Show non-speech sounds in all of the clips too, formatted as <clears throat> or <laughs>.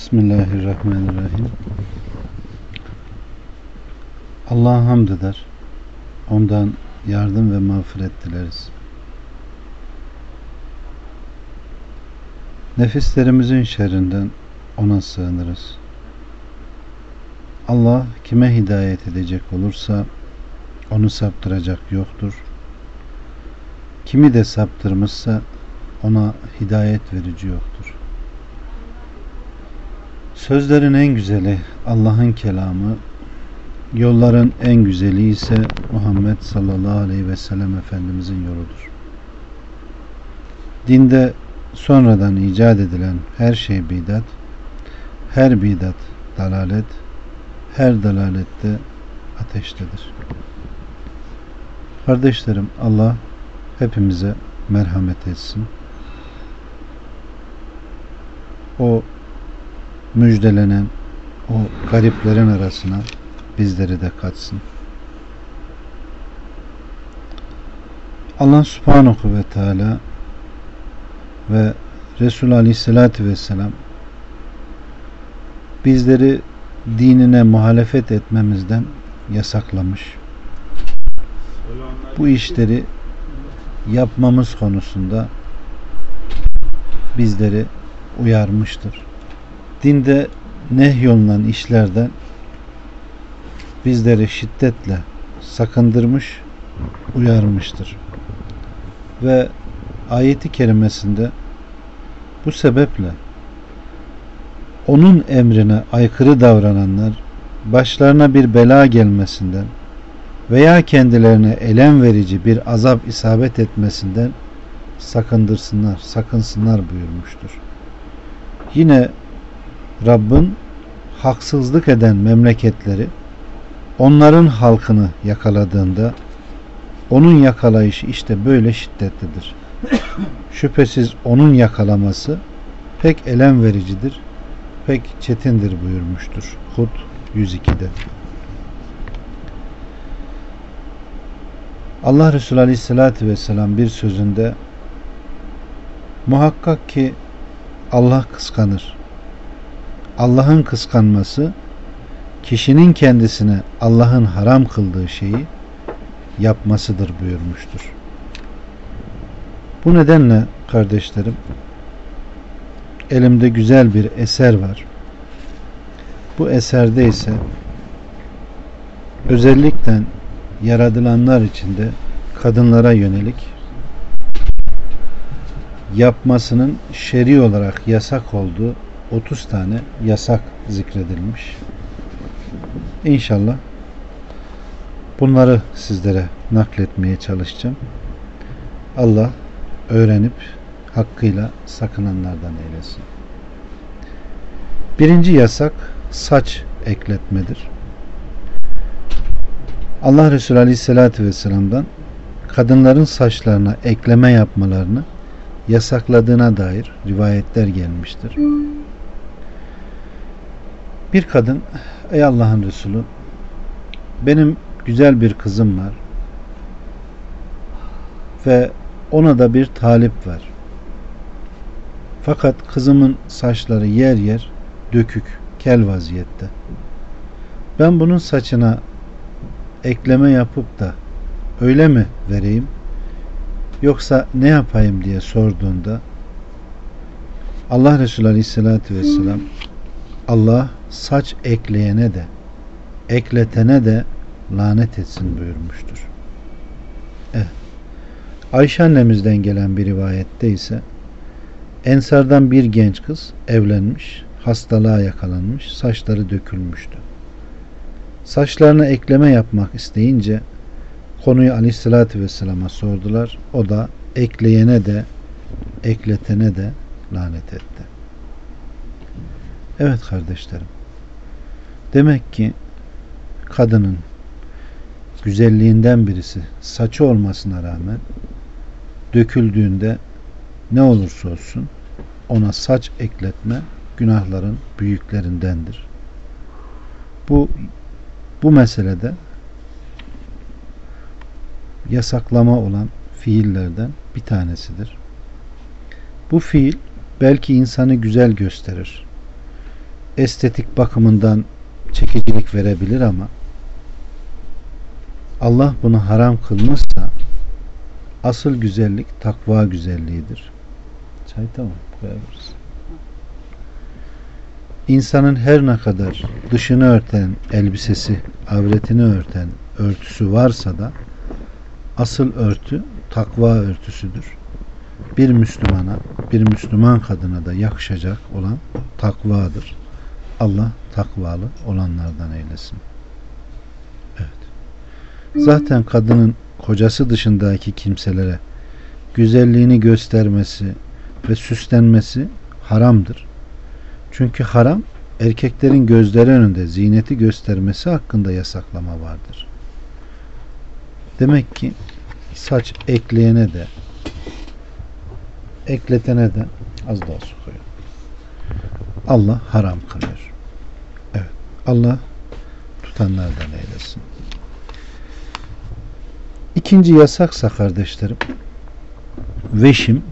Bismillahirrahmanirrahim. Allah'a hamd eder. Ondan yardım ve mağfiret dileriz. Nefislerimizin şerrinden ona sığınırız. Allah kime hidayet edecek olursa onu saptıracak yoktur. Kimi de saptırmışsa ona hidayet verici yoktur. Sözlerin en güzeli Allah'ın kelamı, yolların en güzeli ise Muhammed sallallahu aleyhi ve sellem Efendimizin yoludur. Dinde sonradan icat edilen her şey bidat, her bidat dalalet, her dalalette ateştedir. Kardeşlerim Allah hepimize merhamet etsin. O müjdelenen o gariplerin arasına bizleri de katsın. Allah subhanahu ve teala ve Resul aleyhissalatü vesselam bizleri dinine muhalefet etmemizden yasaklamış. Bu işleri yapmamız konusunda bizleri uyarmıştır dinde nehyolunan işlerden bizleri şiddetle sakındırmış, uyarmıştır. Ve ayeti kerimesinde bu sebeple onun emrine aykırı davrananlar başlarına bir bela gelmesinden veya kendilerine elem verici bir azap isabet etmesinden sakındırsınlar, sakınsınlar buyurmuştur. Yine Rabbin haksızlık eden memleketleri onların halkını yakaladığında onun yakalayışı işte böyle şiddetlidir. <coughs> Şüphesiz onun yakalaması pek elem vericidir, pek çetindir buyurmuştur. Hud 102'de. Allah Resulü Aleyhisselatü Vesselam bir sözünde muhakkak ki Allah kıskanır. Allah'ın kıskanması kişinin kendisine Allah'ın haram kıldığı şeyi yapmasıdır buyurmuştur. Bu nedenle kardeşlerim elimde güzel bir eser var. Bu eserde ise özellikle yaradılanlar içinde kadınlara yönelik yapmasının şer'i olarak yasak olduğu 30 tane yasak zikredilmiş. İnşallah bunları sizlere nakletmeye çalışacağım. Allah öğrenip hakkıyla sakınanlardan eylesin. Birinci yasak saç ekletmedir. Allah Resulü Aleyhisselatü Vesselam'dan kadınların saçlarına ekleme yapmalarını yasakladığına dair rivayetler gelmiştir. Bir kadın ey Allah'ın Resulü benim güzel bir kızım var ve ona da bir talip var. Fakat kızımın saçları yer yer dökük, kel vaziyette. Ben bunun saçına ekleme yapıp da öyle mi vereyim yoksa ne yapayım diye sorduğunda Allah Resulü Aleyhisselatü Vesselam Allah saç ekleyene de ekletene de lanet etsin buyurmuştur. Evet. Ayşe annemizden gelen bir rivayette ise Ensardan bir genç kız evlenmiş, hastalığa yakalanmış, saçları dökülmüştü. Saçlarına ekleme yapmak isteyince konuyu aleyhissalatü vesselama sordular. O da ekleyene de ekletene de lanet etti. Evet kardeşlerim. Demek ki kadının güzelliğinden birisi saçı olmasına rağmen döküldüğünde ne olursa olsun ona saç ekletme günahların büyüklerindendir. Bu bu meselede yasaklama olan fiillerden bir tanesidir. Bu fiil belki insanı güzel gösterir estetik bakımından çekicilik verebilir ama Allah bunu haram kılmışsa asıl güzellik takva güzelliğidir. Çay tamam koyabiliriz. İnsanın her ne kadar dışını örten elbisesi, avretini örten örtüsü varsa da asıl örtü takva örtüsüdür. Bir Müslümana, bir Müslüman kadına da yakışacak olan takvadır. Allah takvalı olanlardan eylesin. Evet. Zaten kadının kocası dışındaki kimselere güzelliğini göstermesi ve süslenmesi haramdır. Çünkü haram erkeklerin gözleri önünde zineti göstermesi hakkında yasaklama vardır. Demek ki saç ekleyene de ekletene de az daha koyun. Allah haram kılıyor. Allah tutanlardan eylesin. İkinci yasaksa kardeşlerim veşim,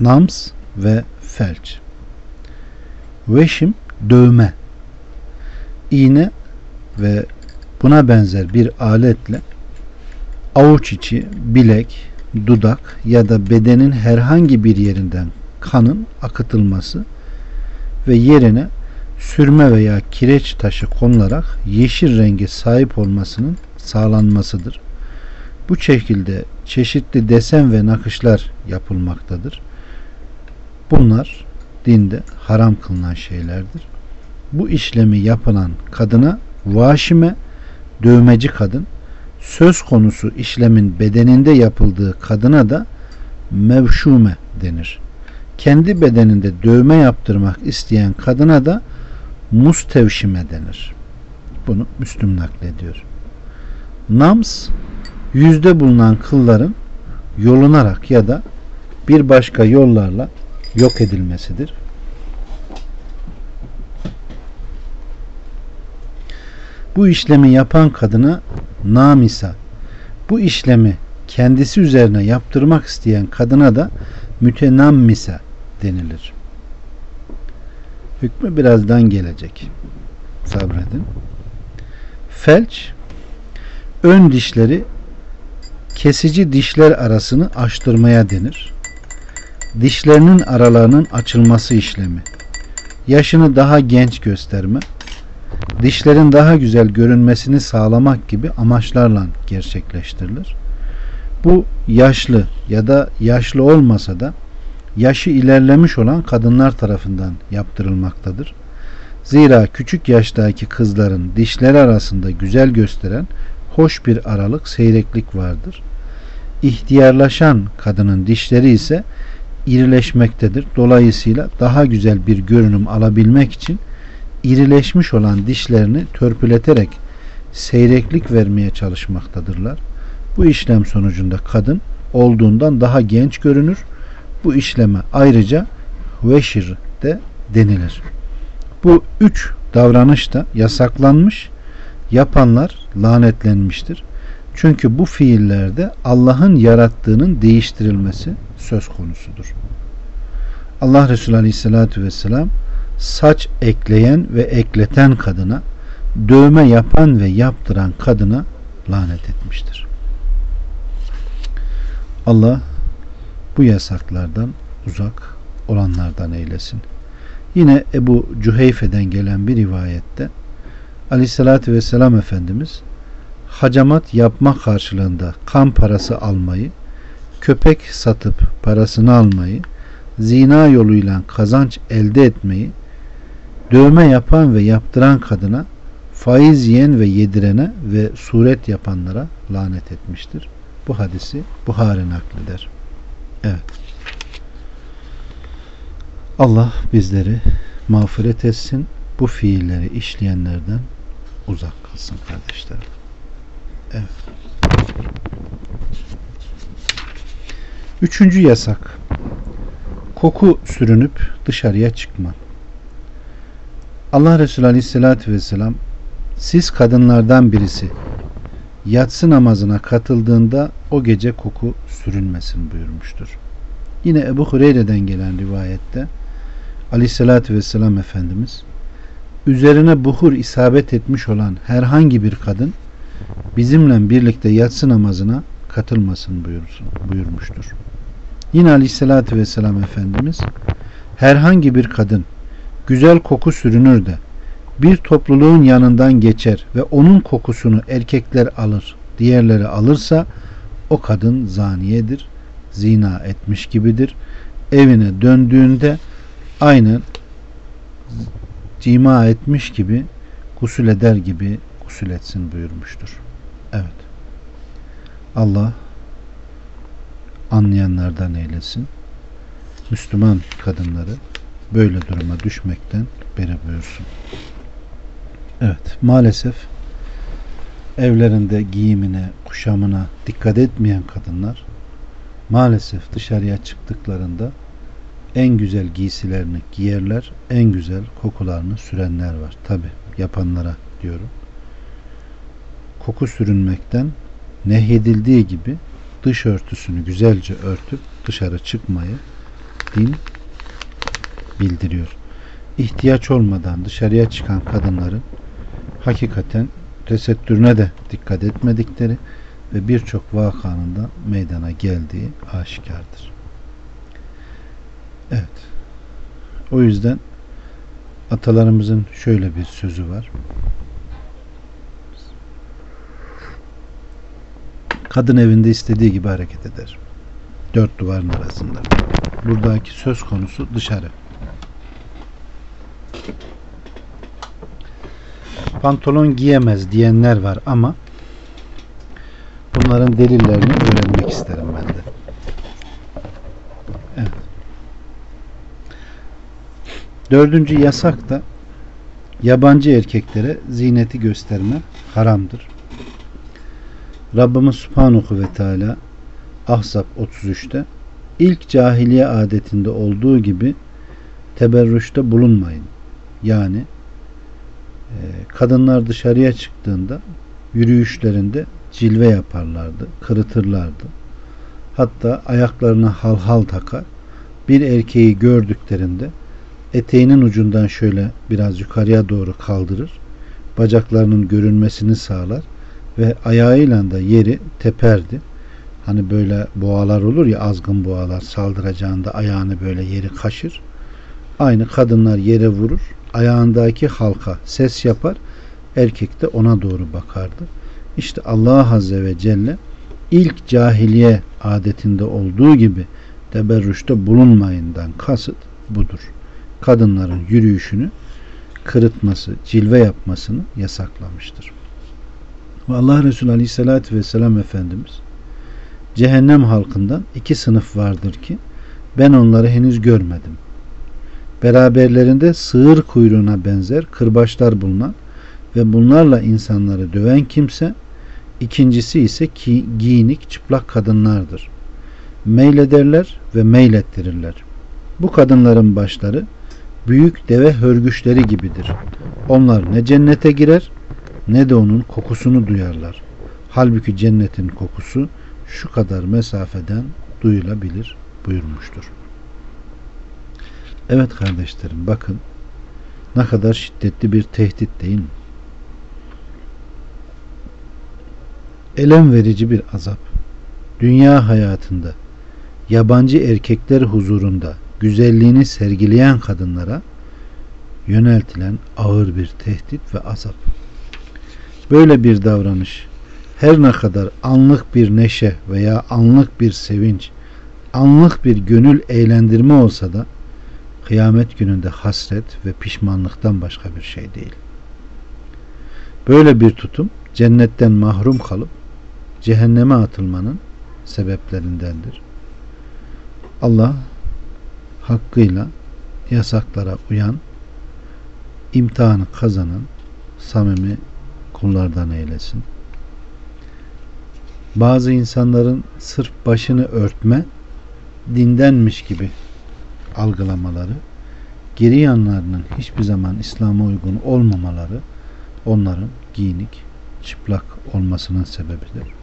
nams ve felç. Veşim dövme, iğne ve buna benzer bir aletle avuç içi, bilek, dudak ya da bedenin herhangi bir yerinden kanın akıtılması ve yerine sürme veya kireç taşı konularak yeşil rengi sahip olmasının sağlanmasıdır. Bu şekilde çeşitli desen ve nakışlar yapılmaktadır. Bunlar dinde haram kılınan şeylerdir. Bu işlemi yapılan kadına vaşime, dövmeci kadın, söz konusu işlemin bedeninde yapıldığı kadına da mevşume denir. Kendi bedeninde dövme yaptırmak isteyen kadına da mustevşime denir. Bunu Müslüm naklediyor. Nams yüzde bulunan kılların yolunarak ya da bir başka yollarla yok edilmesidir. Bu işlemi yapan kadına namisa, bu işlemi kendisi üzerine yaptırmak isteyen kadına da mütenammisa denilir. Hükmü birazdan gelecek. Sabredin. Felç ön dişleri kesici dişler arasını açtırmaya denir. Dişlerinin aralarının açılması işlemi. Yaşını daha genç gösterme, dişlerin daha güzel görünmesini sağlamak gibi amaçlarla gerçekleştirilir. Bu yaşlı ya da yaşlı olmasa da yaşı ilerlemiş olan kadınlar tarafından yaptırılmaktadır. Zira küçük yaştaki kızların dişleri arasında güzel gösteren hoş bir aralık, seyreklik vardır. İhtiyarlaşan kadının dişleri ise irileşmektedir. Dolayısıyla daha güzel bir görünüm alabilmek için irileşmiş olan dişlerini törpületerek seyreklik vermeye çalışmaktadırlar. Bu işlem sonucunda kadın olduğundan daha genç görünür. Bu işleme ayrıca veşir de denilir. Bu üç davranış da yasaklanmış yapanlar lanetlenmiştir. Çünkü bu fiillerde Allah'ın yarattığının değiştirilmesi söz konusudur. Allah Resulü Aleyhisselatü Vesselam saç ekleyen ve ekleten kadına, dövme yapan ve yaptıran kadına lanet etmiştir. Allah bu yasaklardan uzak olanlardan eylesin. Yine Ebu Cüheyfe'den gelen bir rivayette Aleyhissalatü Vesselam Efendimiz hacamat yapma karşılığında kan parası almayı, köpek satıp parasını almayı, zina yoluyla kazanç elde etmeyi, dövme yapan ve yaptıran kadına, faiz yiyen ve yedirene ve suret yapanlara lanet etmiştir. Bu hadisi Buhari nakleder. Allah bizleri mağfiret etsin. Bu fiilleri işleyenlerden uzak kalsın kardeşler. Evet. Üçüncü yasak. Koku sürünüp dışarıya çıkma. Allah Resulü Aleyhisselatü Vesselam siz kadınlardan birisi yatsı namazına katıldığında o gece koku sürünmesin buyurmuştur. Yine Ebu Hureyre'den gelen rivayette Aleyhisselatü Vesselam Efendimiz üzerine buhur isabet etmiş olan herhangi bir kadın bizimle birlikte yatsı namazına katılmasın buyursun, buyurmuştur. Yine Aleyhisselatü Vesselam Efendimiz herhangi bir kadın güzel koku sürünür de bir topluluğun yanından geçer ve onun kokusunu erkekler alır, diğerleri alırsa o kadın zaniyedir, zina etmiş gibidir. Evine döndüğünde aynı cima etmiş gibi gusül eder gibi gusül etsin buyurmuştur. Evet. Allah anlayanlardan eylesin. Müslüman kadınları böyle duruma düşmekten beri buyursun. Evet, maalesef evlerinde giyimine, kuşamına dikkat etmeyen kadınlar maalesef dışarıya çıktıklarında en güzel giysilerini giyerler, en güzel kokularını sürenler var. Tabi yapanlara diyorum. Koku sürünmekten nehyedildiği gibi dış örtüsünü güzelce örtüp dışarı çıkmayı din bildiriyor. İhtiyaç olmadan dışarıya çıkan kadınların hakikaten tesettürüne de dikkat etmedikleri ve birçok vakanın da meydana geldiği aşikardır. Evet. O yüzden atalarımızın şöyle bir sözü var. Kadın evinde istediği gibi hareket eder. Dört duvarın arasında. Buradaki söz konusu dışarı. Pantolon giyemez diyenler var ama bunların delillerini öğrenmek isterim ben de. Evet. Dördüncü yasak da yabancı erkeklere zineti gösterme haramdır. Rabbimiz Subhanahu ve Teala Ahzab 33'te ilk cahiliye adetinde olduğu gibi teberrüşte bulunmayın. Yani kadınlar dışarıya çıktığında yürüyüşlerinde cilve yaparlardı, kırıtırlardı. Hatta ayaklarına halhal takar. Bir erkeği gördüklerinde eteğinin ucundan şöyle biraz yukarıya doğru kaldırır. Bacaklarının görünmesini sağlar ve ayağıyla da yeri teperdi. Hani böyle boğalar olur ya azgın boğalar saldıracağında ayağını böyle yeri kaşır. Aynı kadınlar yere vurur. Ayağındaki halka ses yapar. Erkek de ona doğru bakardı. İşte Allah Azze ve Celle ilk cahiliye adetinde olduğu gibi teberrüşte bulunmayından kasıt budur. Kadınların yürüyüşünü kırıtması, cilve yapmasını yasaklamıştır. Ve Allah Resulü Aleyhisselatü Vesselam Efendimiz cehennem halkından iki sınıf vardır ki ben onları henüz görmedim. Beraberlerinde sığır kuyruğuna benzer kırbaçlar bulunan ve bunlarla insanları döven kimse ikincisi ise ki, giyinik çıplak kadınlardır. Meylederler ve meylettirirler. Bu kadınların başları büyük deve hörgüçleri gibidir. Onlar ne cennete girer ne de onun kokusunu duyarlar. Halbuki cennetin kokusu şu kadar mesafeden duyulabilir buyurmuştur. Evet kardeşlerim bakın ne kadar şiddetli bir tehdit değil mi? Elem verici bir azap. Dünya hayatında yabancı erkekler huzurunda güzelliğini sergileyen kadınlara yöneltilen ağır bir tehdit ve azap. Böyle bir davranış her ne kadar anlık bir neşe veya anlık bir sevinç, anlık bir gönül eğlendirme olsa da kıyamet gününde hasret ve pişmanlıktan başka bir şey değil. Böyle bir tutum cennetten mahrum kalıp cehenneme atılmanın sebeplerindendir. Allah hakkıyla yasaklara uyan, imtihanı kazanan samimi kullardan eylesin. Bazı insanların sırf başını örtme dindenmiş gibi algılamaları, geri yanlarının hiçbir zaman İslam'a uygun olmamaları onların giyinik, çıplak olmasının sebebidir.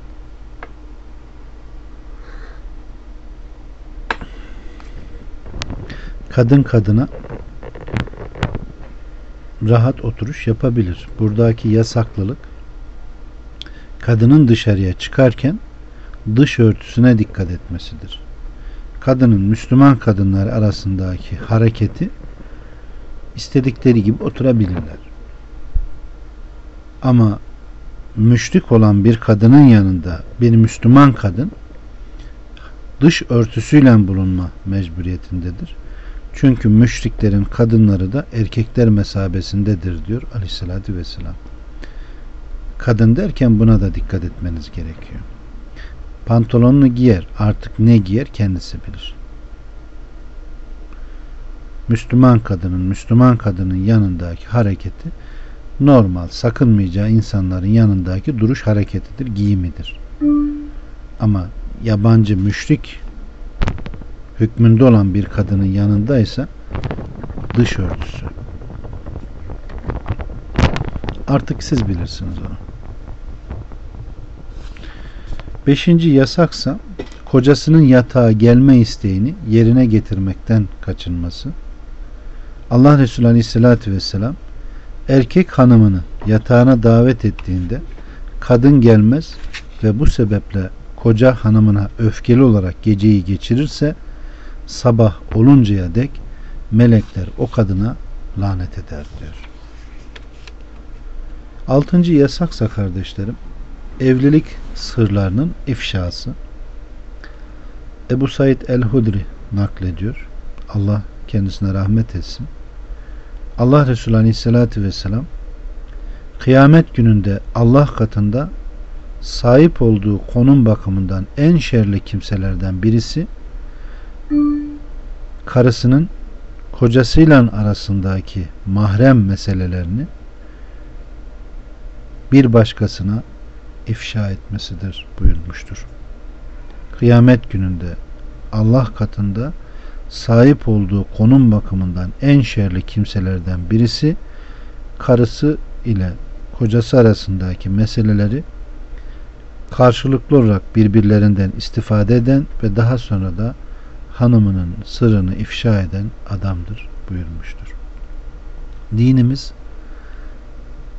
Kadın kadına rahat oturuş yapabilir. Buradaki yasaklılık kadının dışarıya çıkarken dış örtüsüne dikkat etmesidir. Kadının Müslüman kadınlar arasındaki hareketi istedikleri gibi oturabilirler. Ama müşrik olan bir kadının yanında bir Müslüman kadın dış örtüsüyle bulunma mecburiyetindedir. Çünkü müşriklerin kadınları da erkekler mesabesindedir diyor aleyhissalatü vesselam. Kadın derken buna da dikkat etmeniz gerekiyor. Pantolonunu giyer artık ne giyer kendisi bilir. Müslüman kadının Müslüman kadının yanındaki hareketi normal sakınmayacağı insanların yanındaki duruş hareketidir, giyimidir. Ama yabancı müşrik hükmünde olan bir kadının yanındaysa dış örtüsü. Artık siz bilirsiniz onu. Beşinci yasaksa kocasının yatağa gelme isteğini yerine getirmekten kaçınması. Allah Resulü Aleyhisselatü Vesselam erkek hanımını yatağına davet ettiğinde kadın gelmez ve bu sebeple koca hanımına öfkeli olarak geceyi geçirirse sabah oluncaya dek melekler o kadına lanet eder diyor. Altıncı yasaksa kardeşlerim evlilik sırlarının ifşası. Ebu Said el-Hudri naklediyor. Allah kendisine rahmet etsin. Allah Resulü Aleyhisselatü Vesselam kıyamet gününde Allah katında sahip olduğu konum bakımından en şerli kimselerden birisi karısının kocasıyla arasındaki mahrem meselelerini bir başkasına ifşa etmesidir buyurmuştur. Kıyamet gününde Allah katında sahip olduğu konum bakımından en şerli kimselerden birisi karısı ile kocası arasındaki meseleleri karşılıklı olarak birbirlerinden istifade eden ve daha sonra da hanımının sırrını ifşa eden adamdır buyurmuştur. Dinimiz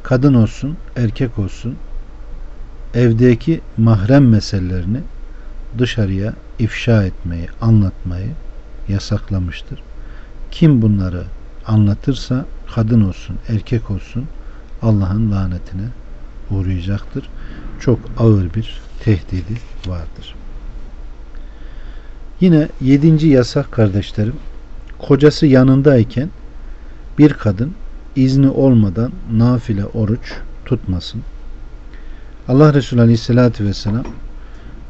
kadın olsun, erkek olsun evdeki mahrem meselelerini dışarıya ifşa etmeyi, anlatmayı yasaklamıştır. Kim bunları anlatırsa kadın olsun, erkek olsun Allah'ın lanetine uğrayacaktır. Çok ağır bir tehdidi vardır. Yine yedinci yasak kardeşlerim kocası yanındayken bir kadın izni olmadan nafile oruç tutmasın. Allah Resulü Aleyhisselatü Vesselam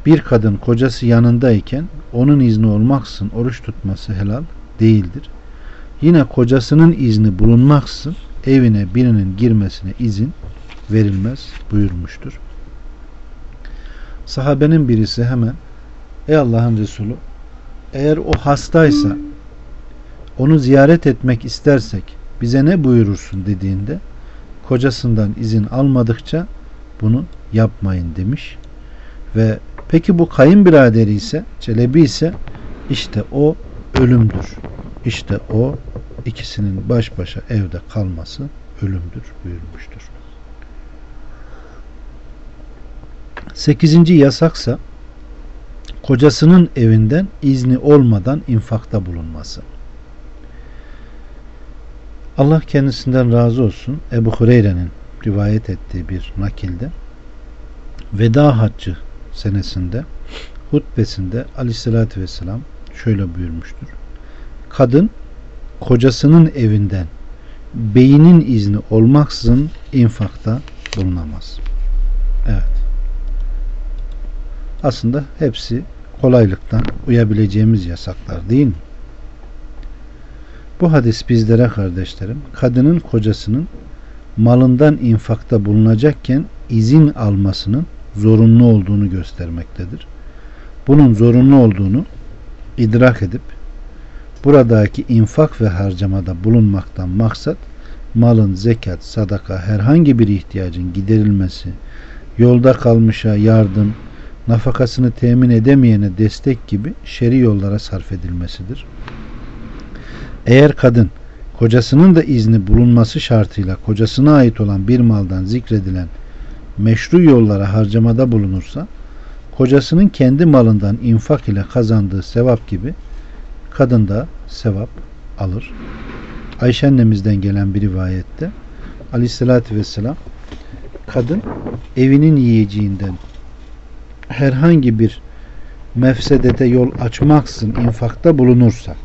bir kadın kocası yanındayken onun izni olmaksın oruç tutması helal değildir. Yine kocasının izni bulunmaksın evine birinin girmesine izin verilmez buyurmuştur. Sahabenin birisi hemen Ey Allah'ın Resulü eğer o hastaysa onu ziyaret etmek istersek bize ne buyurursun dediğinde kocasından izin almadıkça bunu yapmayın demiş ve peki bu kayınbiraderi ise Çelebi ise işte o ölümdür. İşte o ikisinin baş başa evde kalması ölümdür buyurmuştur. Sekizinci yasaksa kocasının evinden izni olmadan infakta bulunması. Allah kendisinden razı olsun. Ebu Hureyre'nin rivayet ettiği bir nakilde veda haccı senesinde hutbesinde aleyhissalatü vesselam şöyle buyurmuştur. Kadın kocasının evinden beynin izni olmaksızın infakta bulunamaz. Evet. Aslında hepsi kolaylıktan uyabileceğimiz yasaklar değil mi? Bu hadis bizlere kardeşlerim kadının kocasının malından infakta bulunacakken izin almasının zorunlu olduğunu göstermektedir. Bunun zorunlu olduğunu idrak edip buradaki infak ve harcamada bulunmaktan maksat malın zekat, sadaka, herhangi bir ihtiyacın giderilmesi, yolda kalmışa yardım, nafakasını temin edemeyene destek gibi şeri yollara sarf edilmesidir. Eğer kadın kocasının da izni bulunması şartıyla kocasına ait olan bir maldan zikredilen meşru yollara harcamada bulunursa kocasının kendi malından infak ile kazandığı sevap gibi kadın da sevap alır. Ayşe annemizden gelen bir rivayette aleyhissalatü vesselam kadın evinin yiyeceğinden herhangi bir mefsedete yol açmaksın infakta bulunursa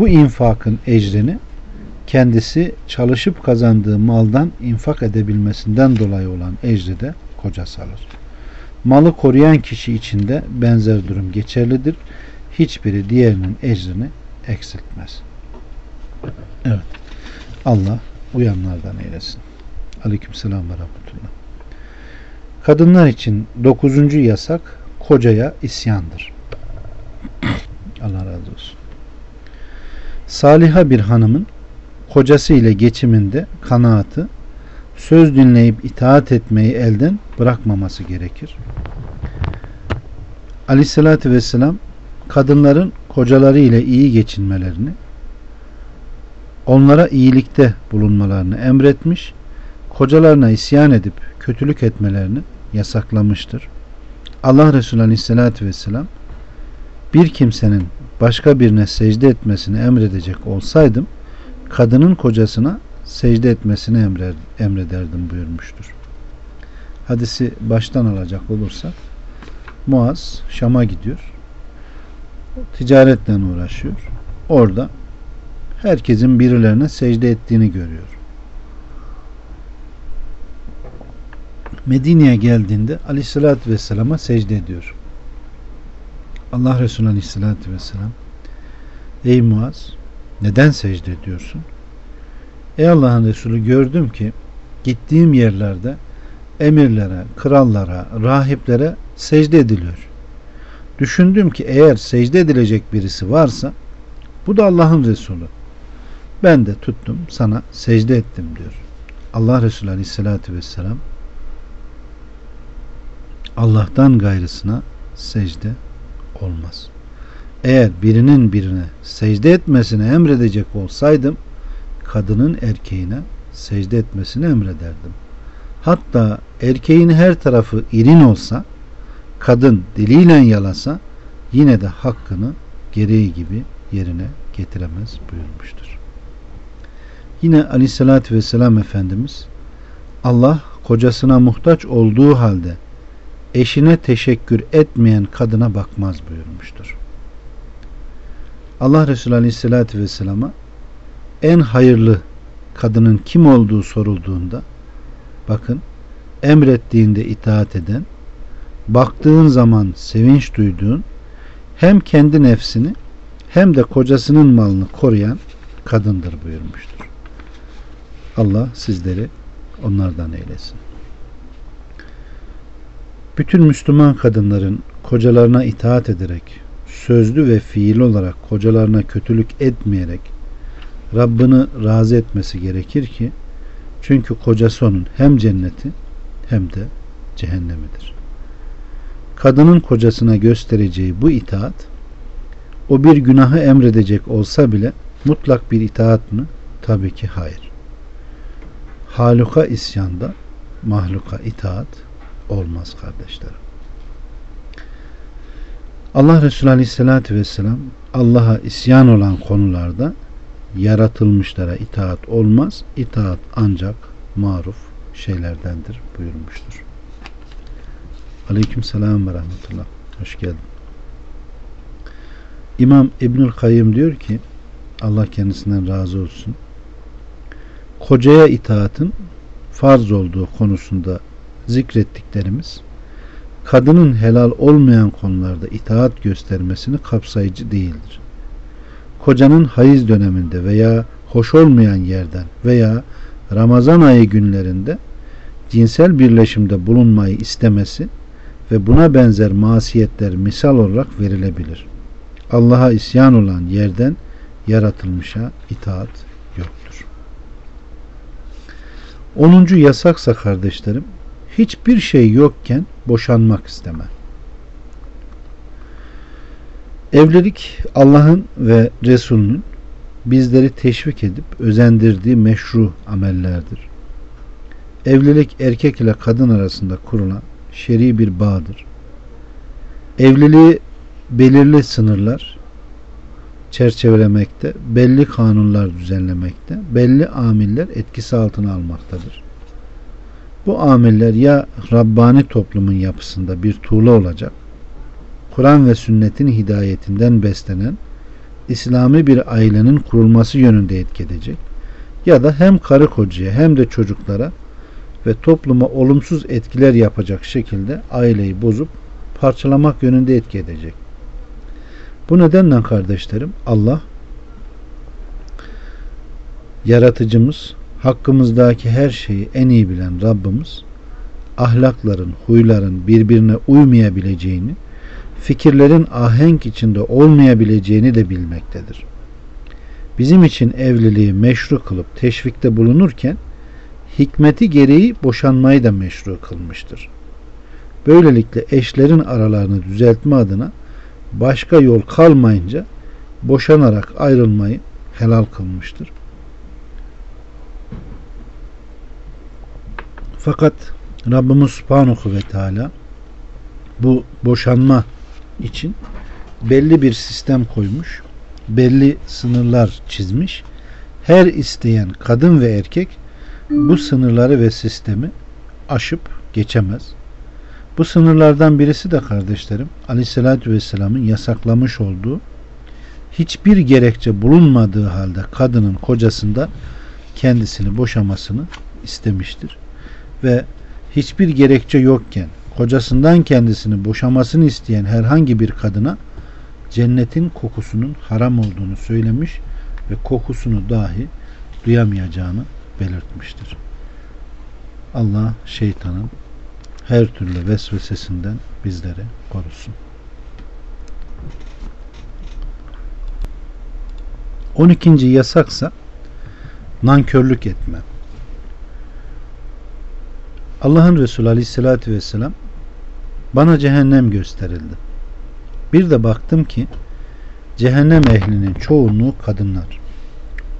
bu infakın ecrini kendisi çalışıp kazandığı maldan infak edebilmesinden dolayı olan ecri de kocası alır. Malı koruyan kişi için de benzer durum geçerlidir. Hiçbiri diğerinin ecrini eksiltmez. Evet. Allah uyanlardan eylesin. Aleyküm selam ve rahmetullah. Kadınlar için dokuzuncu yasak kocaya isyandır. <clears throat> Allah razı olsun. Saliha bir hanımın kocası ile geçiminde kanaatı söz dinleyip itaat etmeyi elden bırakmaması gerekir. Aleyhissalatü vesselam kadınların kocaları ile iyi geçinmelerini onlara iyilikte bulunmalarını emretmiş, kocalarına isyan edip kötülük etmelerini yasaklamıştır. Allah Resulü Aleyhisselatü Vesselam bir kimsenin başka birine secde etmesini emredecek olsaydım kadının kocasına secde etmesini emrer, emrederdim buyurmuştur. Hadisi baştan alacak olursak Muaz Şam'a gidiyor. Ticaretle uğraşıyor. Orada herkesin birilerine secde ettiğini görüyor. Medine'ye geldiğinde Aleyhisselatü Vesselam'a secde ediyor. Allah Resulü Aleyhisselatü Vesselam Ey Muaz neden secde ediyorsun? Ey Allah'ın Resulü gördüm ki gittiğim yerlerde emirlere, krallara, rahiplere secde ediliyor. Düşündüm ki eğer secde edilecek birisi varsa bu da Allah'ın Resulü. Ben de tuttum sana secde ettim diyor. Allah Resulü Aleyhisselatü Vesselam Allah'tan gayrısına secde olmaz. Eğer birinin birine secde etmesini emredecek olsaydım kadının erkeğine secde etmesini emrederdim. Hatta erkeğin her tarafı irin olsa kadın diliyle yalasa yine de hakkını gereği gibi yerine getiremez buyurmuştur. Yine aleyhissalatü vesselam Efendimiz Allah kocasına muhtaç olduğu halde eşine teşekkür etmeyen kadına bakmaz buyurmuştur. Allah Resulü Aleyhisselatü Vesselam'a en hayırlı kadının kim olduğu sorulduğunda bakın emrettiğinde itaat eden baktığın zaman sevinç duyduğun hem kendi nefsini hem de kocasının malını koruyan kadındır buyurmuştur. Allah sizleri onlardan eylesin. Bütün Müslüman kadınların kocalarına itaat ederek, sözlü ve fiil olarak kocalarına kötülük etmeyerek Rabbini razı etmesi gerekir ki çünkü kocası onun hem cenneti hem de cehennemidir. Kadının kocasına göstereceği bu itaat o bir günahı emredecek olsa bile mutlak bir itaat mı? Tabii ki hayır. Haluka isyanda mahluka itaat olmaz kardeşlerim. Allah Resulü Aleyhisselatü Vesselam Allah'a isyan olan konularda yaratılmışlara itaat olmaz. İtaat ancak maruf şeylerdendir buyurmuştur. Aleyküm selam ve rahmetullah. Hoş geldin. İmam İbnül Kayyım diyor ki Allah kendisinden razı olsun. Kocaya itaatın farz olduğu konusunda zikrettiklerimiz kadının helal olmayan konularda itaat göstermesini kapsayıcı değildir. Kocanın hayız döneminde veya hoş olmayan yerden veya Ramazan ayı günlerinde cinsel birleşimde bulunmayı istemesi ve buna benzer masiyetler misal olarak verilebilir. Allah'a isyan olan yerden yaratılmışa itaat yoktur. Onuncu yasaksa kardeşlerim hiçbir şey yokken boşanmak isteme. Evlilik Allah'ın ve Resulünün bizleri teşvik edip özendirdiği meşru amellerdir. Evlilik erkek ile kadın arasında kurulan şer'i bir bağdır. Evliliği belirli sınırlar çerçevelemekte, belli kanunlar düzenlemekte, belli amiller etkisi altına almaktadır. Bu amiller ya Rabbani toplumun yapısında bir tuğla olacak, Kur'an ve sünnetin hidayetinden beslenen İslami bir ailenin kurulması yönünde etki edecek ya da hem karı kocaya hem de çocuklara ve topluma olumsuz etkiler yapacak şekilde aileyi bozup parçalamak yönünde etki edecek. Bu nedenle kardeşlerim Allah yaratıcımız hakkımızdaki her şeyi en iyi bilen Rabbimiz ahlakların, huyların birbirine uymayabileceğini, fikirlerin ahenk içinde olmayabileceğini de bilmektedir. Bizim için evliliği meşru kılıp teşvikte bulunurken hikmeti gereği boşanmayı da meşru kılmıştır. Böylelikle eşlerin aralarını düzeltme adına başka yol kalmayınca boşanarak ayrılmayı helal kılmıştır. Fakat Rabbimiz Subhanahu ve Teala bu boşanma için belli bir sistem koymuş, belli sınırlar çizmiş. Her isteyen kadın ve erkek bu sınırları ve sistemi aşıp geçemez. Bu sınırlardan birisi de kardeşlerim Aleyhisselatü Vesselam'ın yasaklamış olduğu hiçbir gerekçe bulunmadığı halde kadının kocasında kendisini boşamasını istemiştir. Ve hiçbir gerekçe yokken kocasından kendisini boşamasını isteyen herhangi bir kadına cennetin kokusunun haram olduğunu söylemiş ve kokusunu dahi duyamayacağını belirtmiştir. Allah şeytanın her türlü vesvesesinden bizleri korusun. 12. yasaksa nankörlük etme. Allah'ın Resulü Aleyhisselatü Vesselam bana cehennem gösterildi. Bir de baktım ki cehennem ehlinin çoğunluğu kadınlar.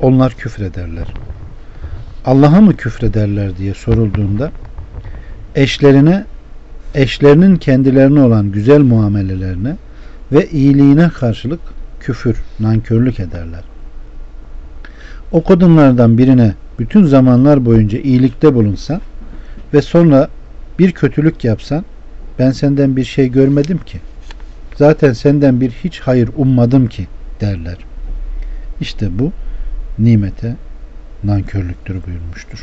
Onlar küfrederler. Allah'a mı küfrederler diye sorulduğunda eşlerine eşlerinin kendilerine olan güzel muamelelerine ve iyiliğine karşılık küfür, nankörlük ederler. O kadınlardan birine bütün zamanlar boyunca iyilikte bulunsan ve sonra bir kötülük yapsan ben senden bir şey görmedim ki. Zaten senden bir hiç hayır ummadım ki derler. İşte bu nimete nankörlüktür buyurmuştur.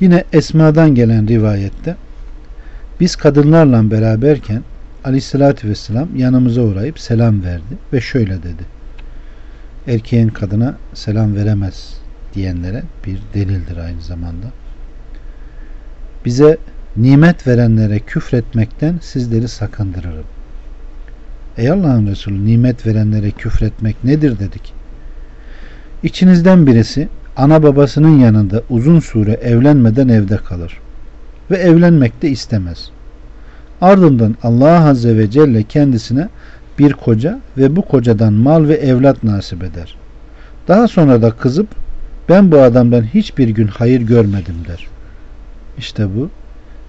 Yine Esma'dan gelen rivayette biz kadınlarla beraberken Aleyhisselatü Vesselam yanımıza uğrayıp selam verdi ve şöyle dedi. Erkeğin kadına selam veremez diyenlere bir delildir aynı zamanda. Bize nimet verenlere küfretmekten sizleri sakındırırım. Ey Allah'ın Resulü nimet verenlere küfretmek nedir dedik. İçinizden birisi ana babasının yanında uzun süre evlenmeden evde kalır ve evlenmek de istemez. Ardından Allah Azze ve Celle kendisine bir koca ve bu kocadan mal ve evlat nasip eder. Daha sonra da kızıp ben bu adamdan hiçbir gün hayır görmedim der. İşte bu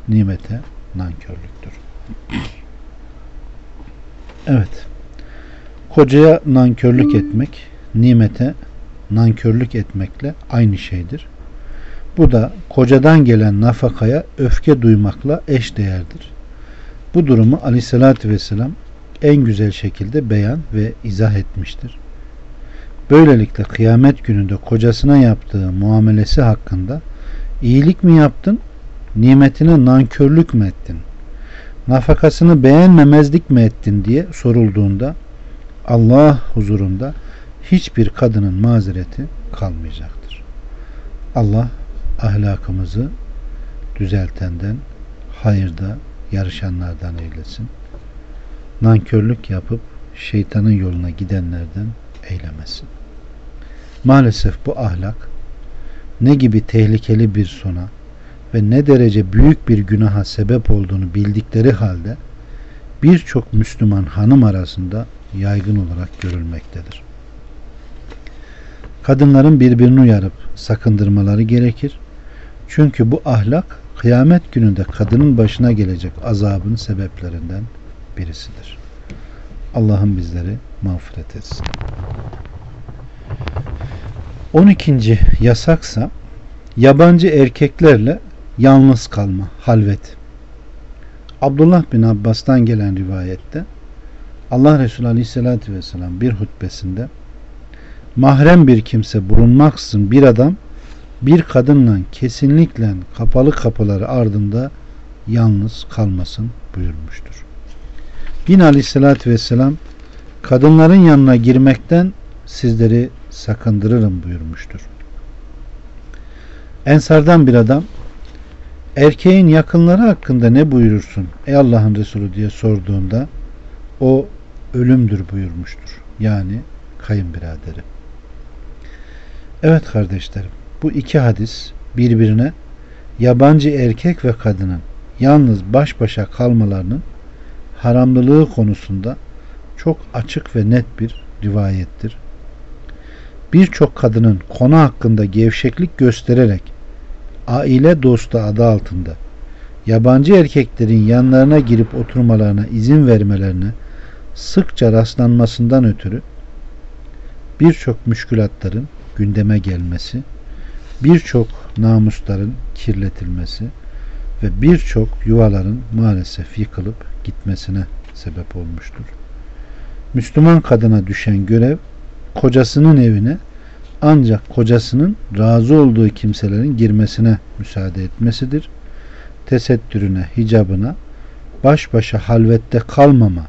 nimete nankörlüktür. Evet. Kocaya nankörlük etmek, nimete nankörlük etmekle aynı şeydir. Bu da kocadan gelen nafakaya öfke duymakla eş değerdir. Bu durumu aleyhissalatü vesselam en güzel şekilde beyan ve izah etmiştir. Böylelikle kıyamet gününde kocasına yaptığı muamelesi hakkında iyilik mi yaptın, nimetine nankörlük mü ettin, nafakasını beğenmemezlik mi ettin diye sorulduğunda Allah huzurunda hiçbir kadının mazereti kalmayacaktır. Allah ahlakımızı düzeltenden, hayırda yarışanlardan eylesin. Nankörlük yapıp şeytanın yoluna gidenlerden eylemesin. Maalesef bu ahlak ne gibi tehlikeli bir sona ve ne derece büyük bir günaha sebep olduğunu bildikleri halde birçok Müslüman hanım arasında yaygın olarak görülmektedir. kadınların birbirini uyarıp sakındırmaları gerekir. Çünkü bu ahlak kıyamet gününde kadının başına gelecek azabın sebeplerinden birisidir. Allah'ın bizleri mağfiret etsin. 12. yasaksa yabancı erkeklerle yalnız kalma, halvet. Abdullah bin Abbas'tan gelen rivayette Allah Resulü Aleyhisselatü Vesselam bir hutbesinde mahrem bir kimse bulunmaksızın bir adam bir kadınla kesinlikle kapalı kapıları ardında yalnız kalmasın buyurmuştur. Yine Aleyhisselatü Vesselam kadınların yanına girmekten sizleri sakındırırım buyurmuştur. Ensardan bir adam erkeğin yakınları hakkında ne buyurursun ey Allah'ın Resulü diye sorduğunda o ölümdür buyurmuştur. Yani kayınbiraderi. Evet kardeşlerim bu iki hadis birbirine yabancı erkek ve kadının yalnız baş başa kalmalarının haramlılığı konusunda çok açık ve net bir rivayettir. Birçok kadının konu hakkında gevşeklik göstererek aile dostu adı altında yabancı erkeklerin yanlarına girip oturmalarına izin vermelerine sıkça rastlanmasından ötürü birçok müşkülatların gündeme gelmesi, birçok namusların kirletilmesi ve birçok yuvaların maalesef yıkılıp gitmesine sebep olmuştur. Müslüman kadına düşen görev kocasının evine ancak kocasının razı olduğu kimselerin girmesine müsaade etmesidir. Tesettürüne, hicabına, baş başa halvette kalmama,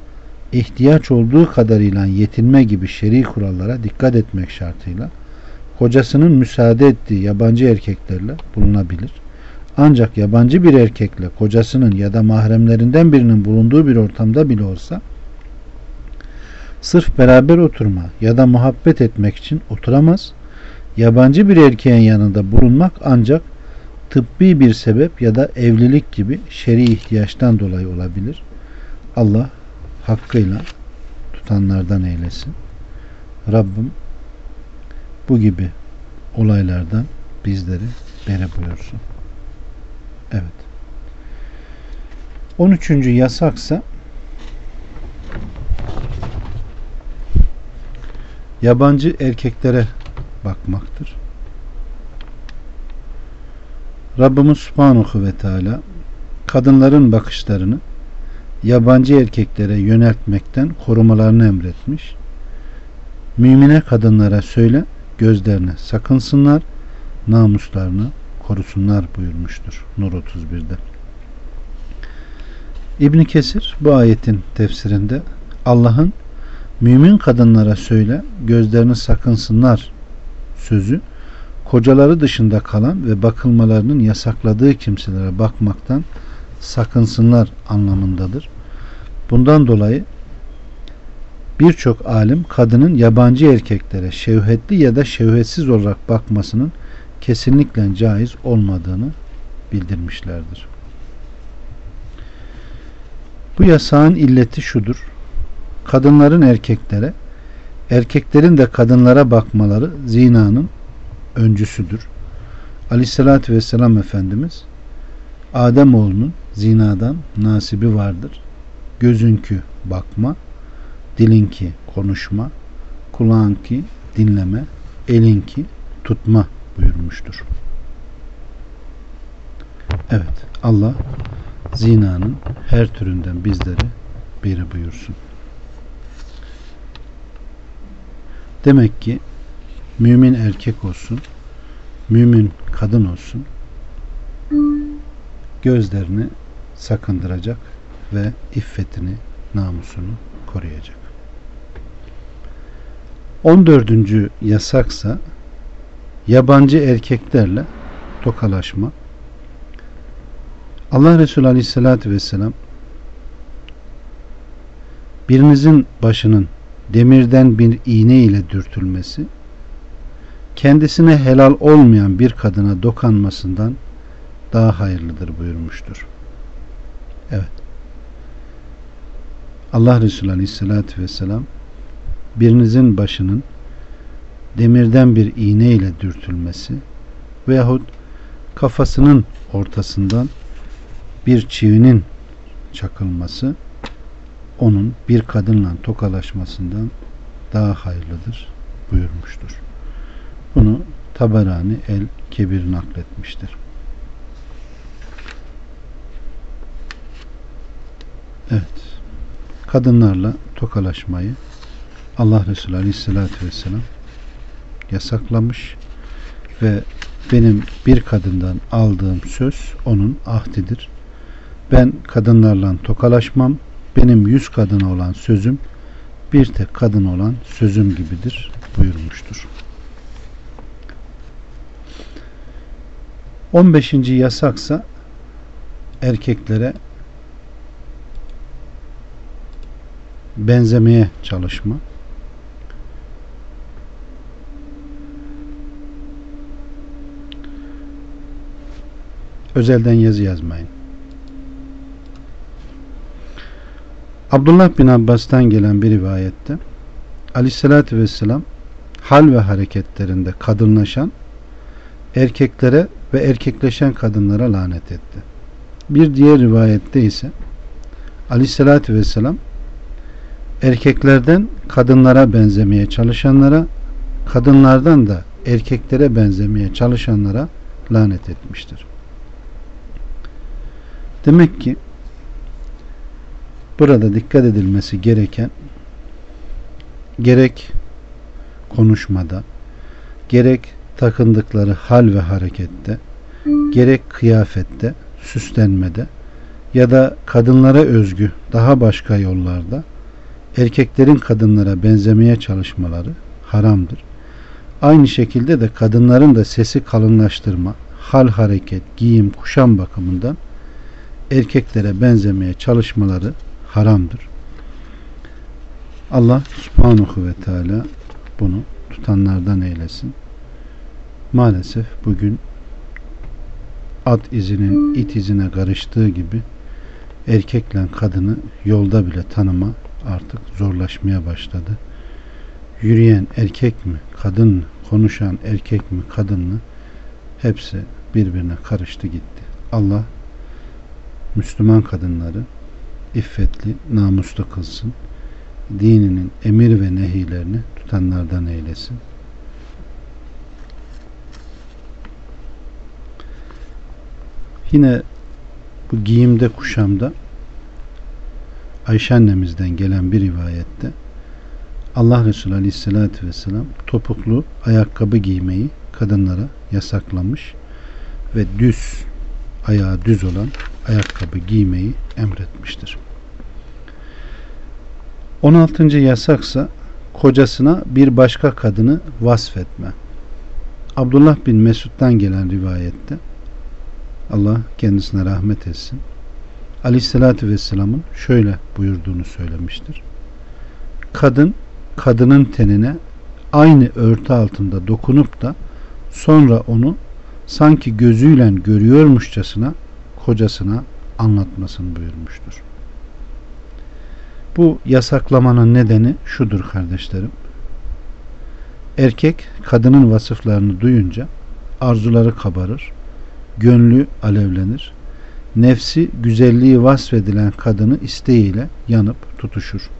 ihtiyaç olduğu kadarıyla yetinme gibi şer'i kurallara dikkat etmek şartıyla kocasının müsaade ettiği yabancı erkeklerle bulunabilir. Ancak yabancı bir erkekle kocasının ya da mahremlerinden birinin bulunduğu bir ortamda bile olsa sırf beraber oturma ya da muhabbet etmek için oturamaz. Yabancı bir erkeğin yanında bulunmak ancak tıbbi bir sebep ya da evlilik gibi şer'i ihtiyaçtan dolayı olabilir. Allah hakkıyla tutanlardan eylesin. Rabbim bu gibi olaylardan bizleri bere buyursun. Evet. 13. yasaksa yabancı erkeklere bakmaktır. Rabbimiz Subhanahu ve Teala kadınların bakışlarını yabancı erkeklere yöneltmekten korumalarını emretmiş. Mümine kadınlara söyle gözlerine sakınsınlar, namuslarını korusunlar buyurmuştur Nur 31'de. İbn Kesir bu ayetin tefsirinde Allah'ın mümin kadınlara söyle gözlerini sakınsınlar sözü kocaları dışında kalan ve bakılmalarının yasakladığı kimselere bakmaktan sakınsınlar anlamındadır. Bundan dolayı birçok alim kadının yabancı erkeklere şevhetli ya da şevhetsiz olarak bakmasının kesinlikle caiz olmadığını bildirmişlerdir. Bu yasağın illeti şudur. Kadınların erkeklere, erkeklerin de kadınlara bakmaları zinanın öncüsüdür. Aleyhissalatü vesselam Efendimiz Adem oğlunun zinadan nasibi vardır. Gözünkü bakma, dilinki konuşma, kulağınki dinleme, elinki tutma buyurmuştur. Evet Allah zinanın her türünden bizleri biri buyursun. Demek ki mümin erkek olsun, mümin kadın olsun, gözlerini sakındıracak ve iffetini, namusunu koruyacak. 14. yasaksa yabancı erkeklerle tokalaşma. Allah Resulü Aleyhisselatü Vesselam birinizin başının demirden bir iğne ile dürtülmesi kendisine helal olmayan bir kadına dokanmasından daha hayırlıdır buyurmuştur. Evet. Allah Resulü Aleyhisselatü Vesselam birinizin başının demirden bir iğne ile dürtülmesi veyahut kafasının ortasından bir çivinin çakılması onun bir kadınla tokalaşmasından daha hayırlıdır buyurmuştur. Bunu Taberani El Kebir nakletmiştir. Evet. Kadınlarla tokalaşmayı Allah Resulü Aleyhisselatü Vesselam yasaklamış ve benim bir kadından aldığım söz onun ahdidir. Ben kadınlarla tokalaşmam. Benim yüz kadına olan sözüm bir tek kadın olan sözüm gibidir buyurmuştur. 15. yasaksa erkeklere benzemeye çalışma. Özelden yazı yazmayın. Abdullah bin Abbas'tan gelen bir rivayette Aleyhisselatü Vesselam hal ve hareketlerinde kadınlaşan erkeklere ve erkekleşen kadınlara lanet etti. Bir diğer rivayette ise Aleyhisselatü Vesselam erkeklerden kadınlara benzemeye çalışanlara kadınlardan da erkeklere benzemeye çalışanlara lanet etmiştir. Demek ki burada dikkat edilmesi gereken gerek konuşmada gerek takındıkları hal ve harekette gerek kıyafette süslenmede ya da kadınlara özgü daha başka yollarda erkeklerin kadınlara benzemeye çalışmaları haramdır. Aynı şekilde de kadınların da sesi kalınlaştırma, hal hareket, giyim, kuşam bakımından erkeklere benzemeye çalışmaları haramdır. Allah subhanahu ve teala bunu tutanlardan eylesin. Maalesef bugün at izinin it izine karıştığı gibi erkekle kadını yolda bile tanıma artık zorlaşmaya başladı. Yürüyen erkek mi, kadın mı, konuşan erkek mi, kadın mı hepsi birbirine karıştı gitti. Allah Müslüman kadınları iffetli, namuslu kılsın. Dininin emir ve nehilerini tutanlardan eylesin. Yine bu giyimde kuşamda Ayşe annemizden gelen bir rivayette Allah Resulü Aleyhisselatü Vesselam topuklu ayakkabı giymeyi kadınlara yasaklamış ve düz ayağı düz olan ayakkabı giymeyi emretmiştir. 16. yasaksa kocasına bir başka kadını vasfetme. Abdullah bin Mesud'dan gelen rivayette Allah kendisine rahmet etsin. Aleyhissalatü Vesselam'ın şöyle buyurduğunu söylemiştir. Kadın, kadının tenine aynı örtü altında dokunup da sonra onu sanki gözüyle görüyormuşçasına kocasına anlatmasını buyurmuştur. Bu yasaklamanın nedeni şudur kardeşlerim. Erkek kadının vasıflarını duyunca arzuları kabarır, gönlü alevlenir, nefsi güzelliği vasfedilen kadını isteğiyle yanıp tutuşur.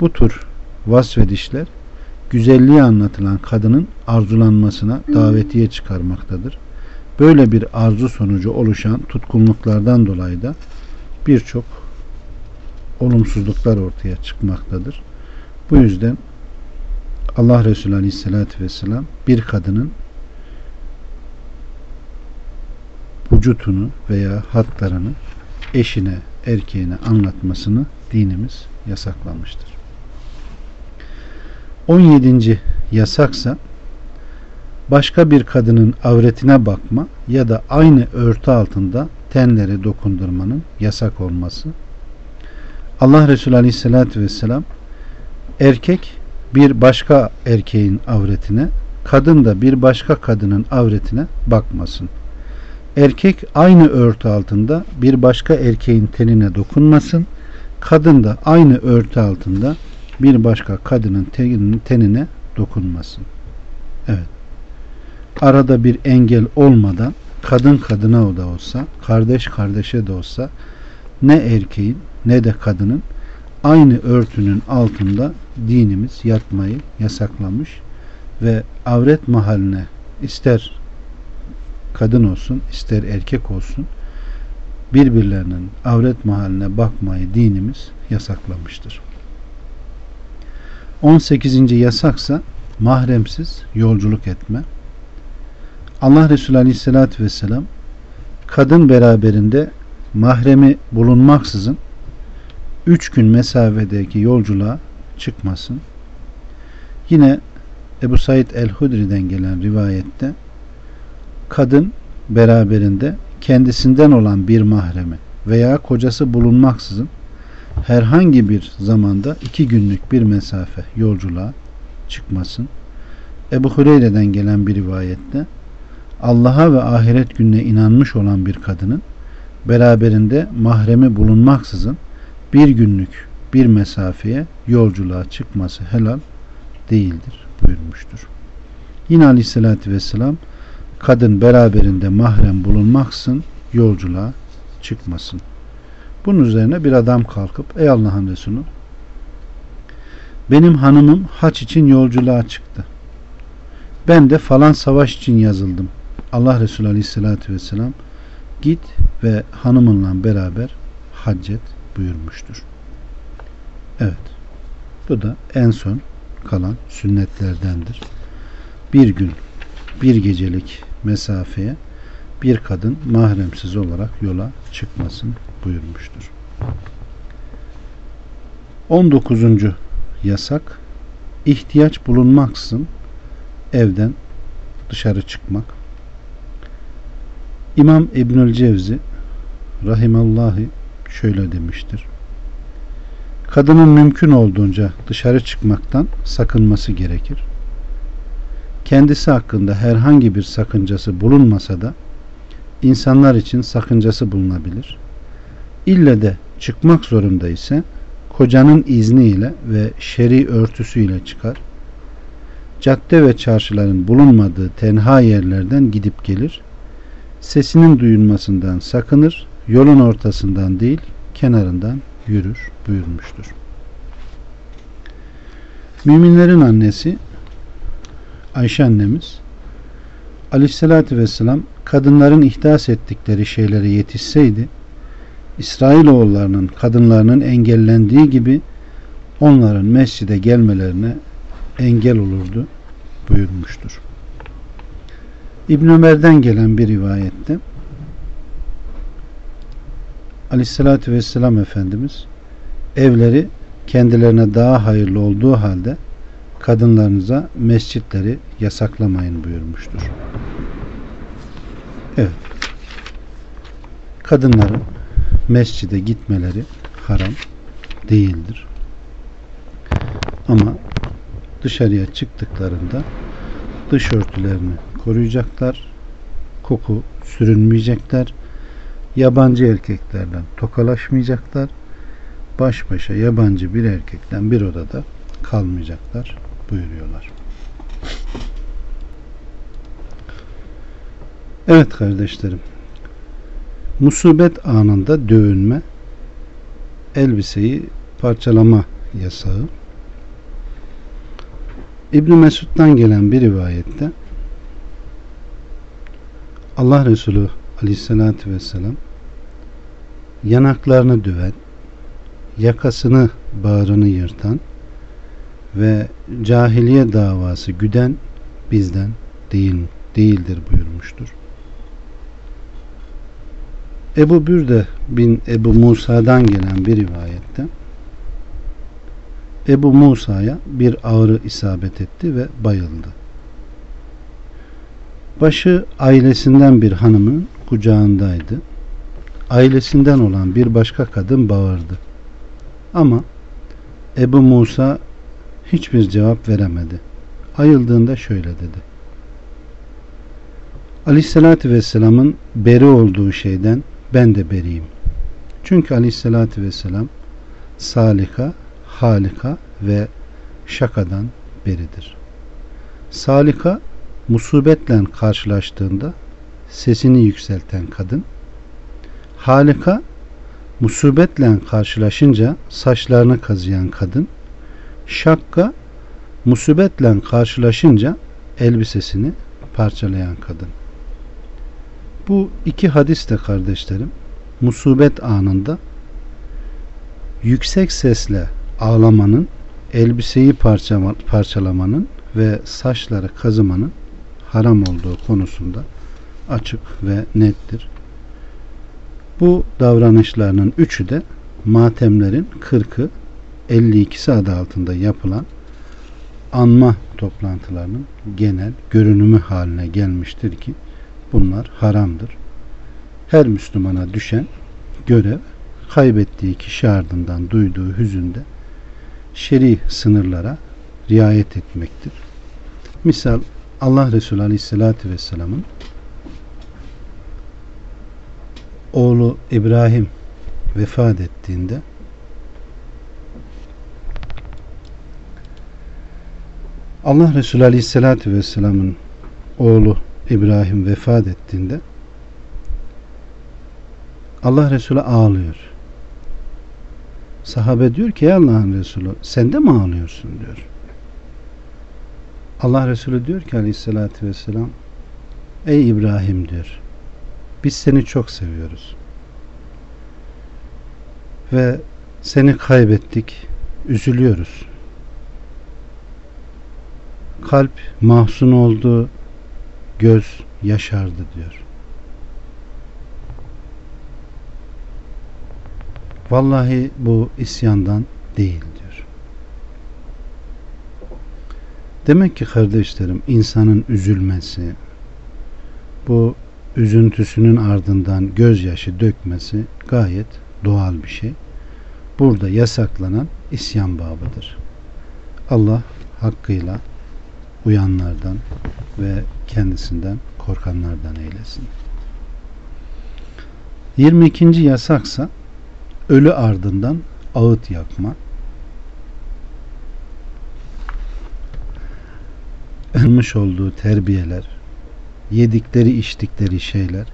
Bu tür vasfedişler güzelliği anlatılan kadının arzulanmasına davetiye çıkarmaktadır. Böyle bir arzu sonucu oluşan tutkunluklardan dolayı da birçok olumsuzluklar ortaya çıkmaktadır. Bu yüzden Allah Resulü Aleyhisselatü Vesselam bir kadının vücutunu veya hatlarını eşine, erkeğine anlatmasını dinimiz yasaklamıştır. 17. yasaksa başka bir kadının avretine bakma ya da aynı örtü altında tenleri dokundurmanın yasak olması. Allah Resulü Aleyhisselatü Vesselam erkek bir başka erkeğin avretine, kadın da bir başka kadının avretine bakmasın. Erkek aynı örtü altında bir başka erkeğin tenine dokunmasın. Kadın da aynı örtü altında bir başka kadının tenine dokunmasın. Evet. Arada bir engel olmadan kadın kadına da olsa, kardeş kardeşe de olsa ne erkeğin ne de kadının aynı örtünün altında dinimiz yatmayı yasaklamış ve avret mahaline ister kadın olsun ister erkek olsun birbirlerinin avret mahaline bakmayı dinimiz yasaklamıştır. 18. yasaksa mahremsiz yolculuk etme. Allah Resulü Aleyhisselatü Vesselam kadın beraberinde mahremi bulunmaksızın üç gün mesafedeki yolculuğa çıkmasın. Yine Ebu Said el-Hudri'den gelen rivayette kadın beraberinde kendisinden olan bir mahremi veya kocası bulunmaksızın herhangi bir zamanda iki günlük bir mesafe yolculuğa çıkmasın. Ebu Hureyre'den gelen bir rivayette Allah'a ve ahiret gününe inanmış olan bir kadının beraberinde mahremi bulunmaksızın bir günlük bir mesafeye yolculuğa çıkması helal değildir buyurmuştur. Yine aleyhissalatü vesselam kadın beraberinde mahrem bulunmaksın yolculuğa çıkmasın. Bunun üzerine bir adam kalkıp ey Allah'ın Resulü benim hanımım haç için yolculuğa çıktı. Ben de falan savaş için yazıldım. Allah Resulü Aleyhisselatü Vesselam git ve hanımınla beraber haccet buyurmuştur. Evet. Bu da en son kalan sünnetlerdendir. Bir gün, bir gecelik mesafeye bir kadın mahremsiz olarak yola çıkmasın buyurmuştur. 19. yasak ihtiyaç bulunmaksızın evden dışarı çıkmak. İmam İbnül Cevzi rahimallahi şöyle demiştir. Kadının mümkün olduğunca dışarı çıkmaktan sakınması gerekir. Kendisi hakkında herhangi bir sakıncası bulunmasa da insanlar için sakıncası bulunabilir. İlle de çıkmak zorunda ise kocanın izniyle ve şer'i örtüsüyle çıkar. Cadde ve çarşıların bulunmadığı tenha yerlerden gidip gelir. Sesinin duyulmasından sakınır. Yolun ortasından değil kenarından yürür buyurmuştur. Müminlerin annesi Ayşe annemiz Aleyhisselatü Vesselam kadınların ihdas ettikleri şeylere yetişseydi İsrailoğullarının kadınlarının engellendiği gibi onların mescide gelmelerine engel olurdu buyurmuştur. İbn Ömer'den gelen bir rivayette Aleyhissalatü Vesselam Efendimiz evleri kendilerine daha hayırlı olduğu halde kadınlarınıza mescitleri yasaklamayın buyurmuştur. Evet. Kadınların mescide gitmeleri haram değildir. Ama dışarıya çıktıklarında dış örtülerini koruyacaklar, koku sürünmeyecekler, yabancı erkeklerden tokalaşmayacaklar, baş başa yabancı bir erkekten bir odada kalmayacaklar buyuruyorlar. Evet kardeşlerim, musibet anında dövünme, elbiseyi parçalama yasağı. İbn Mesud'dan gelen bir rivayette Allah Resulü Aleyhisselatü Vesselam yanaklarını düven, yakasını, bağrını yırtan ve cahiliye davası güden bizden değil değildir buyurmuştur. Ebu Bürde bin Ebu Musa'dan gelen bir rivayette Ebu Musa'ya bir ağrı isabet etti ve bayıldı. Başı ailesinden bir hanımın kucağındaydı. Ailesinden olan bir başka kadın bağırdı. Ama Ebu Musa hiçbir cevap veremedi. Ayıldığında şöyle dedi. Aleyhissalatü Vesselam'ın beri olduğu şeyden ben de beriyim. Çünkü aleyhissalatü vesselam salika, halika ve şakadan beridir. Salika musibetle karşılaştığında sesini yükselten kadın. Halika musibetle karşılaşınca saçlarını kazıyan kadın. Şakka musibetle karşılaşınca elbisesini parçalayan kadın. Bu iki hadis de kardeşlerim musibet anında yüksek sesle ağlamanın, elbiseyi parçalamanın ve saçları kazımanın haram olduğu konusunda açık ve nettir. Bu davranışlarının üçü de matemlerin 40'ı 52'si adı altında yapılan anma toplantılarının genel görünümü haline gelmiştir ki bunlar haramdır. Her Müslümana düşen görev kaybettiği kişi ardından duyduğu hüzünde şer'i sınırlara riayet etmektir. Misal Allah Resulü Aleyhisselatü Vesselam'ın oğlu İbrahim vefat ettiğinde Allah Resulü Aleyhisselatü Vesselam'ın oğlu İbrahim vefat ettiğinde Allah Resulü ağlıyor. Sahabe diyor ki Allah'ın Resulü sen de mi ağlıyorsun diyor. Allah Resulü diyor ki aleyhissalatü vesselam Ey İbrahim diyor biz seni çok seviyoruz. Ve seni kaybettik, üzülüyoruz. Kalp mahzun oldu, göz yaşardı diyor. Vallahi bu isyandan değil diyor. Demek ki kardeşlerim insanın üzülmesi, bu üzüntüsünün ardından gözyaşı dökmesi gayet doğal bir şey. Burada yasaklanan isyan babıdır. Allah hakkıyla uyanlardan ve kendisinden korkanlardan eylesin. 22. yasaksa ölü ardından ağıt yakma. Ölmüş olduğu terbiyeler, yedikleri içtikleri şeyler,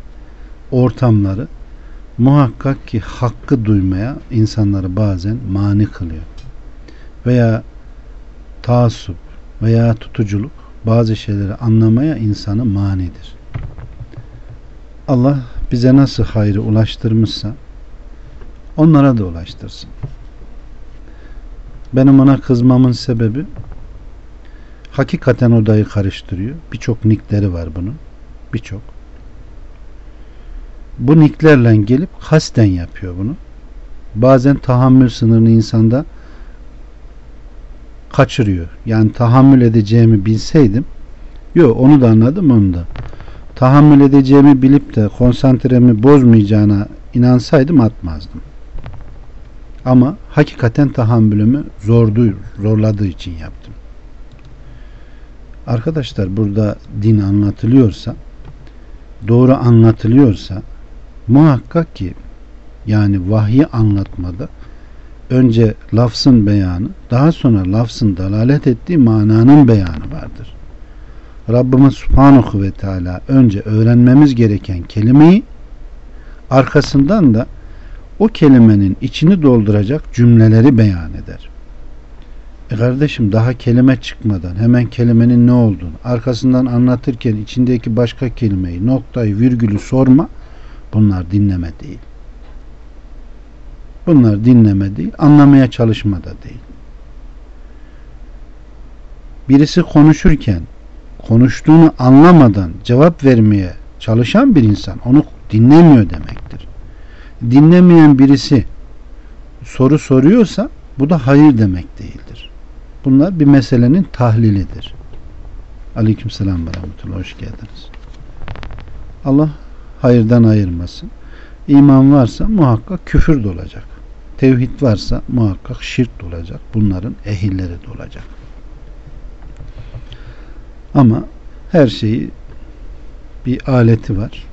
ortamları muhakkak ki hakkı duymaya insanları bazen mani kılıyor. Veya taassup veya tutuculuk bazı şeyleri anlamaya insanı manidir. Allah bize nasıl hayrı ulaştırmışsa onlara da ulaştırsın. Benim ona kızmamın sebebi hakikaten odayı karıştırıyor. Birçok nikleri var bunun. Birçok. Bu niklerle gelip kasten yapıyor bunu. Bazen tahammül sınırını insanda kaçırıyor. Yani tahammül edeceğimi bilseydim yok onu da anladım onu da. Tahammül edeceğimi bilip de konsantremi bozmayacağına inansaydım atmazdım. Ama hakikaten tahammülümü zordu, zorladığı için yaptım. Arkadaşlar burada din anlatılıyorsa doğru anlatılıyorsa muhakkak ki yani vahyi anlatmada önce lafzın beyanı daha sonra lafzın dalalet ettiği mananın beyanı vardır. Rabbimiz Subhanahu ve Teala önce öğrenmemiz gereken kelimeyi arkasından da o kelimenin içini dolduracak cümleleri beyan eder. E kardeşim daha kelime çıkmadan hemen kelimenin ne olduğunu arkasından anlatırken içindeki başka kelimeyi, noktayı, virgülü sorma bunlar dinleme değil. Bunlar dinleme değil, anlamaya çalışma da değil. Birisi konuşurken konuştuğunu anlamadan cevap vermeye çalışan bir insan onu dinlemiyor demektir. Dinlemeyen birisi soru soruyorsa bu da hayır demek değildir. Bunlar bir meselenin tahlilidir. Aleyküm selam ve rahmetullah. Hoş geldiniz. Allah hayırdan ayırmasın. İman varsa muhakkak küfür de olacak. Tevhid varsa muhakkak şirk de olacak. Bunların ehilleri de olacak. Ama her şeyi bir aleti var.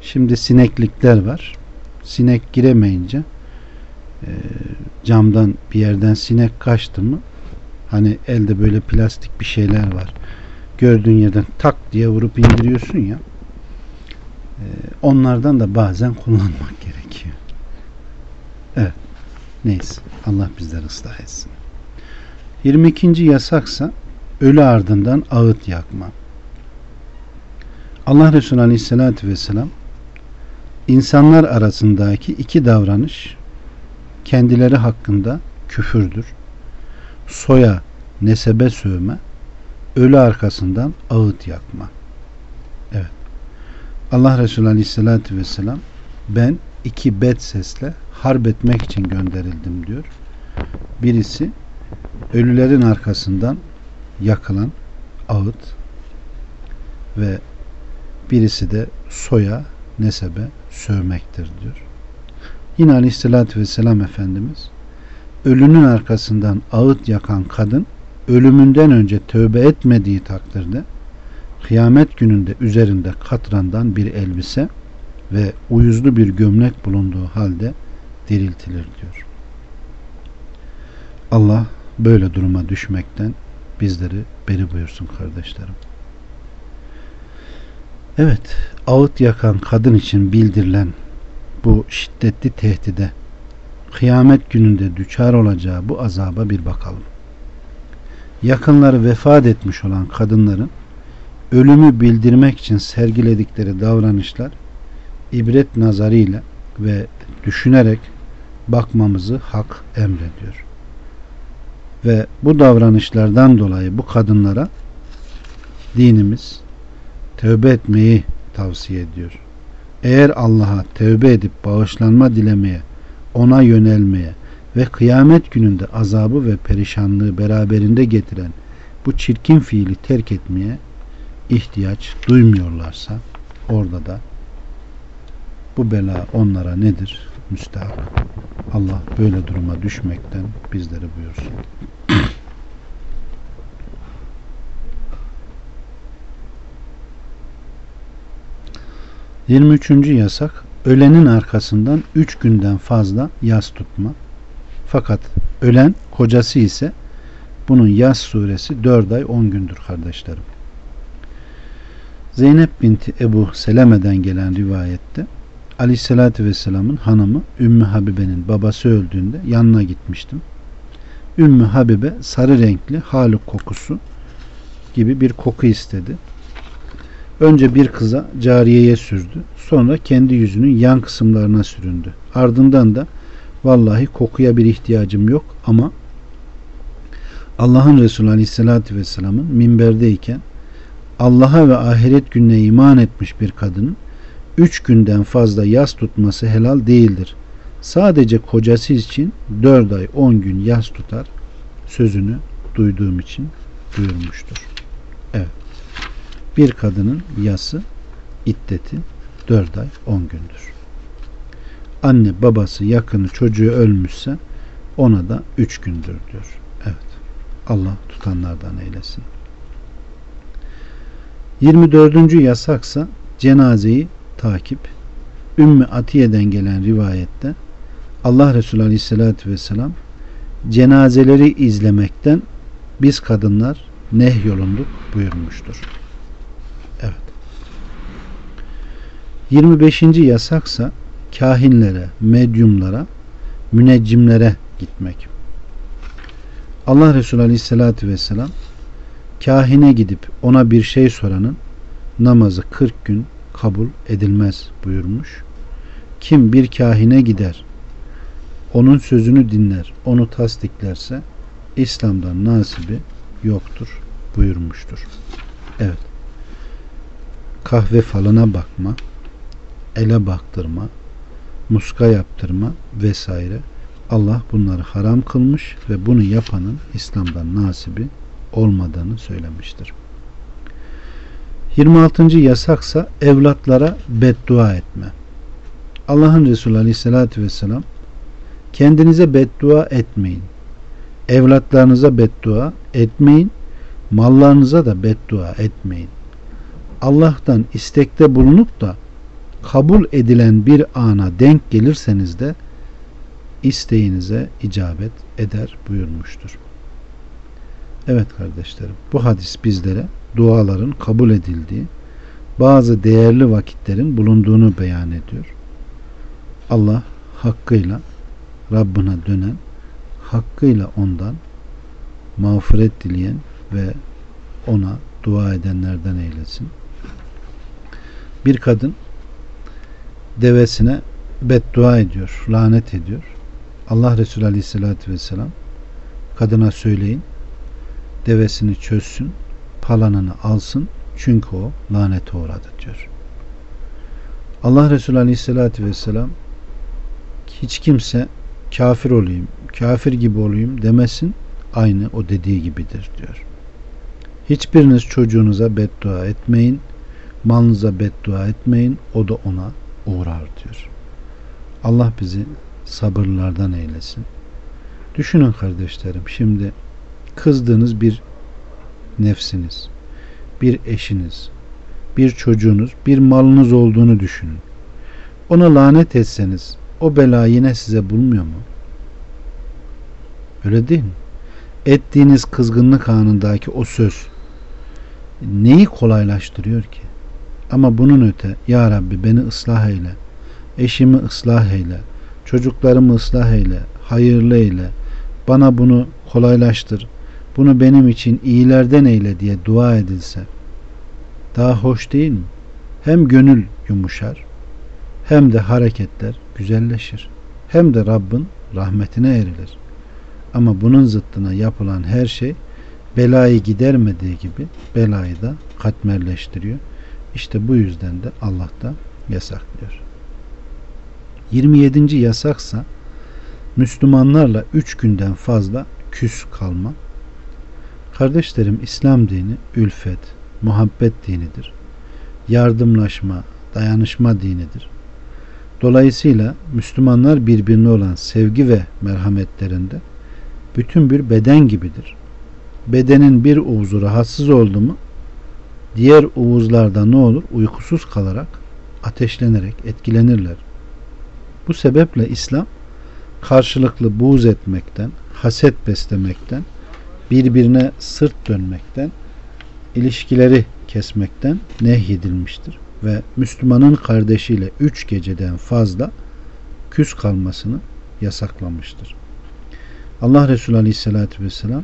Şimdi sineklikler var. Sinek giremeyince e, camdan bir yerden sinek kaçtı mı hani elde böyle plastik bir şeyler var. gördüğün yerden tak diye vurup indiriyorsun ya e, onlardan da bazen kullanmak <laughs> gerekiyor. Evet. Neyse. Allah bizleri ıslah etsin. 22. yasaksa ölü ardından ağıt yakma. Allah Resulü Aleyhisselatü Vesselam insanlar arasındaki iki davranış kendileri hakkında küfürdür. Soya, nesebe sövme, ölü arkasından ağıt yakma. Evet. Allah Resulü Aleyhisselatü Vesselam ben iki bet sesle harp etmek için gönderildim diyor. Birisi ölülerin arkasından yakılan ağıt ve birisi de soya, nesebe sövmektir diyor. Yine aleyhissalatü vesselam Efendimiz ölünün arkasından ağıt yakan kadın ölümünden önce tövbe etmediği takdirde kıyamet gününde üzerinde katrandan bir elbise ve uyuzlu bir gömlek bulunduğu halde diriltilir diyor. Allah böyle duruma düşmekten bizleri beri buyursun kardeşlerim. Evet, ağıt yakan kadın için bildirilen bu şiddetli tehdide kıyamet gününde düçar olacağı bu azaba bir bakalım. Yakınları vefat etmiş olan kadınların ölümü bildirmek için sergiledikleri davranışlar ibret nazarıyla ve düşünerek bakmamızı hak emrediyor. Ve bu davranışlardan dolayı bu kadınlara dinimiz tövbe etmeyi tavsiye ediyor. Eğer Allah'a tövbe edip bağışlanma dilemeye, ona yönelmeye ve kıyamet gününde azabı ve perişanlığı beraberinde getiren bu çirkin fiili terk etmeye ihtiyaç duymuyorlarsa orada da bu bela onlara nedir? Müstahak. Allah böyle duruma düşmekten bizleri buyursun. 23. yasak ölenin arkasından 3 günden fazla yas tutma. Fakat ölen kocası ise bunun yas suresi 4 ay 10 gündür kardeşlerim. Zeynep binti Ebu Seleme'den gelen rivayette Aleyhisselatü Vesselam'ın hanımı Ümmü Habibe'nin babası öldüğünde yanına gitmiştim. Ümmü Habibe sarı renkli haluk kokusu gibi bir koku istedi. Önce bir kıza cariyeye sürdü. Sonra kendi yüzünün yan kısımlarına süründü. Ardından da vallahi kokuya bir ihtiyacım yok ama Allah'ın Resulü Aleyhisselatü Vesselam'ın minberdeyken Allah'a ve ahiret gününe iman etmiş bir kadının üç günden fazla yas tutması helal değildir. Sadece kocası için dört ay on gün yas tutar sözünü duyduğum için buyurmuştur. Bir kadının yası iddeti dört ay on gündür. Anne babası yakını çocuğu ölmüşse ona da üç gündür diyor. Evet. Allah tutanlardan eylesin. 24. yasaksa cenazeyi takip. Ümmü Atiye'den gelen rivayette Allah Resulü Aleyhisselatü Vesselam cenazeleri izlemekten biz kadınlar nehyolunduk buyurmuştur. Evet. 25. yasaksa kahinlere, medyumlara, müneccimlere gitmek. Allah Resulü Aleyhisselatü Vesselam kahine gidip ona bir şey soranın namazı 40 gün kabul edilmez buyurmuş. Kim bir kahine gider, onun sözünü dinler, onu tasdiklerse İslam'dan nasibi yoktur buyurmuştur. Evet. Kahve falına bakma, ele baktırma, muska yaptırma vesaire Allah bunları haram kılmış ve bunu yapanın İslam'dan nasibi olmadığını söylemiştir. 26. yasaksa evlatlara beddua etme. Allah'ın Resulü Aleyhisselatü Vesselam kendinize beddua etmeyin. Evlatlarınıza beddua etmeyin. Mallarınıza da beddua etmeyin. Allah'tan istekte bulunup da kabul edilen bir ana denk gelirseniz de isteğinize icabet eder buyurmuştur. Evet kardeşlerim bu hadis bizlere duaların kabul edildiği bazı değerli vakitlerin bulunduğunu beyan ediyor. Allah hakkıyla Rabbına dönen, hakkıyla ondan mağfiret dileyen ve ona dua edenlerden eylesin. Bir kadın devesine beddua ediyor, lanet ediyor. Allah Resulü Aleyhisselatü Vesselam kadına söyleyin devesini çözsün, palanını alsın çünkü o lanete uğradı diyor. Allah Resulü Aleyhisselatü Vesselam hiç kimse kafir olayım, kafir gibi olayım demesin aynı o dediği gibidir diyor. Hiçbiriniz çocuğunuza beddua etmeyin, malınıza beddua etmeyin, o da ona uğrar diyor. Allah bizi sabırlardan eylesin. Düşünün kardeşlerim şimdi kızdığınız bir nefsiniz, bir eşiniz, bir çocuğunuz, bir malınız olduğunu düşünün. Ona lanet etseniz o bela yine size bulmuyor mu? Öyle değil mi? Ettiğiniz kızgınlık anındaki o söz neyi kolaylaştırıyor ki? Ama bunun öte Ya Rabbi beni ıslah eyle, eşimi ıslah eyle, çocuklarımı ıslah eyle, hayırlı eyle, bana bunu kolaylaştır, bunu benim için iyilerden eyle diye dua edilse daha hoş değil mi? Hem gönül yumuşar hem de hareketler güzelleşir. Hem de Rabbin rahmetine erilir. Ama bunun zıttına yapılan her şey belayı gidermediği gibi belayı da katmerleştiriyor. İşte bu yüzden de Allah da yasaklıyor. 27. yasaksa Müslümanlarla üç günden fazla küs kalma. Kardeşlerim İslam dini ülfet, muhabbet dinidir. Yardımlaşma, dayanışma dinidir. Dolayısıyla Müslümanlar birbirine olan sevgi ve merhametlerinde bütün bir beden gibidir. Bedenin bir uvuzu rahatsız oldu mu diğer uvuzlarda ne olur? Uykusuz kalarak, ateşlenerek etkilenirler. Bu sebeple İslam karşılıklı buğz etmekten, haset beslemekten, birbirine sırt dönmekten, ilişkileri kesmekten nehyedilmiştir. Ve Müslümanın kardeşiyle üç geceden fazla küs kalmasını yasaklamıştır. Allah Resulü Aleyhisselatü Vesselam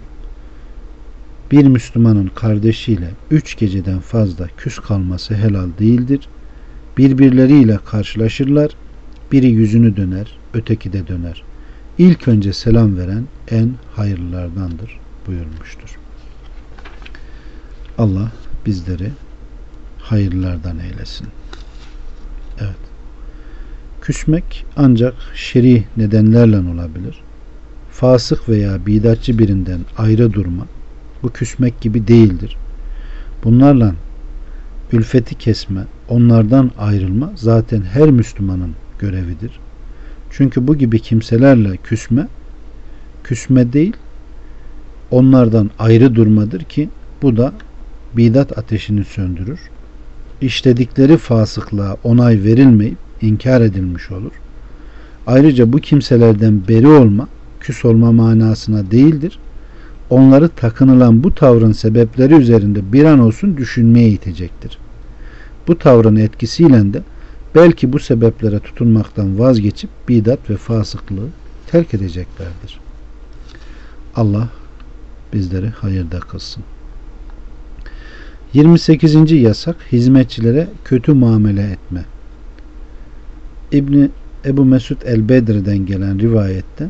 bir Müslümanın kardeşiyle üç geceden fazla küs kalması helal değildir. Birbirleriyle karşılaşırlar. Biri yüzünü döner, öteki de döner. İlk önce selam veren en hayırlılardandır buyurmuştur. Allah bizleri hayırlardan eylesin. Evet. Küsmek ancak şer'i nedenlerle olabilir. Fasık veya bidatçı birinden ayrı durma bu küsmek gibi değildir. Bunlarla ülfeti kesme, onlardan ayrılma zaten her Müslümanın görevidir. Çünkü bu gibi kimselerle küsme, küsme değil, onlardan ayrı durmadır ki bu da bidat ateşini söndürür. İşledikleri fasıklığa onay verilmeyip inkar edilmiş olur. Ayrıca bu kimselerden beri olma, küs olma manasına değildir. Onları takınılan bu tavrın sebepleri üzerinde bir an olsun düşünmeye itecektir. Bu tavrın etkisiyle de belki bu sebeplere tutunmaktan vazgeçip bidat ve fasıklığı terk edeceklerdir. Allah bizleri hayırda kılsın. 28. yasak hizmetçilere kötü muamele etme. İbni Ebu Mesud el-Bedre'den gelen rivayette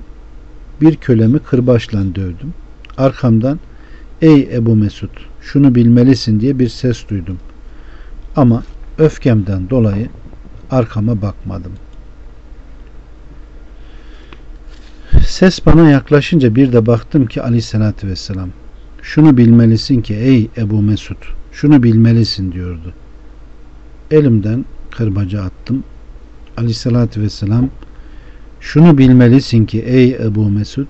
bir kölemi kırbaçla dövdüm. Arkamdan ey Ebu Mesud şunu bilmelisin diye bir ses duydum. Ama öfkemden dolayı arkama bakmadım. Ses bana yaklaşınca bir de baktım ki aleyhissalatü vesselam şunu bilmelisin ki ey Ebu Mesud şunu bilmelisin diyordu. Elimden kırbacı attım. Aleyhissalatü vesselam şunu bilmelisin ki ey Ebu Mesud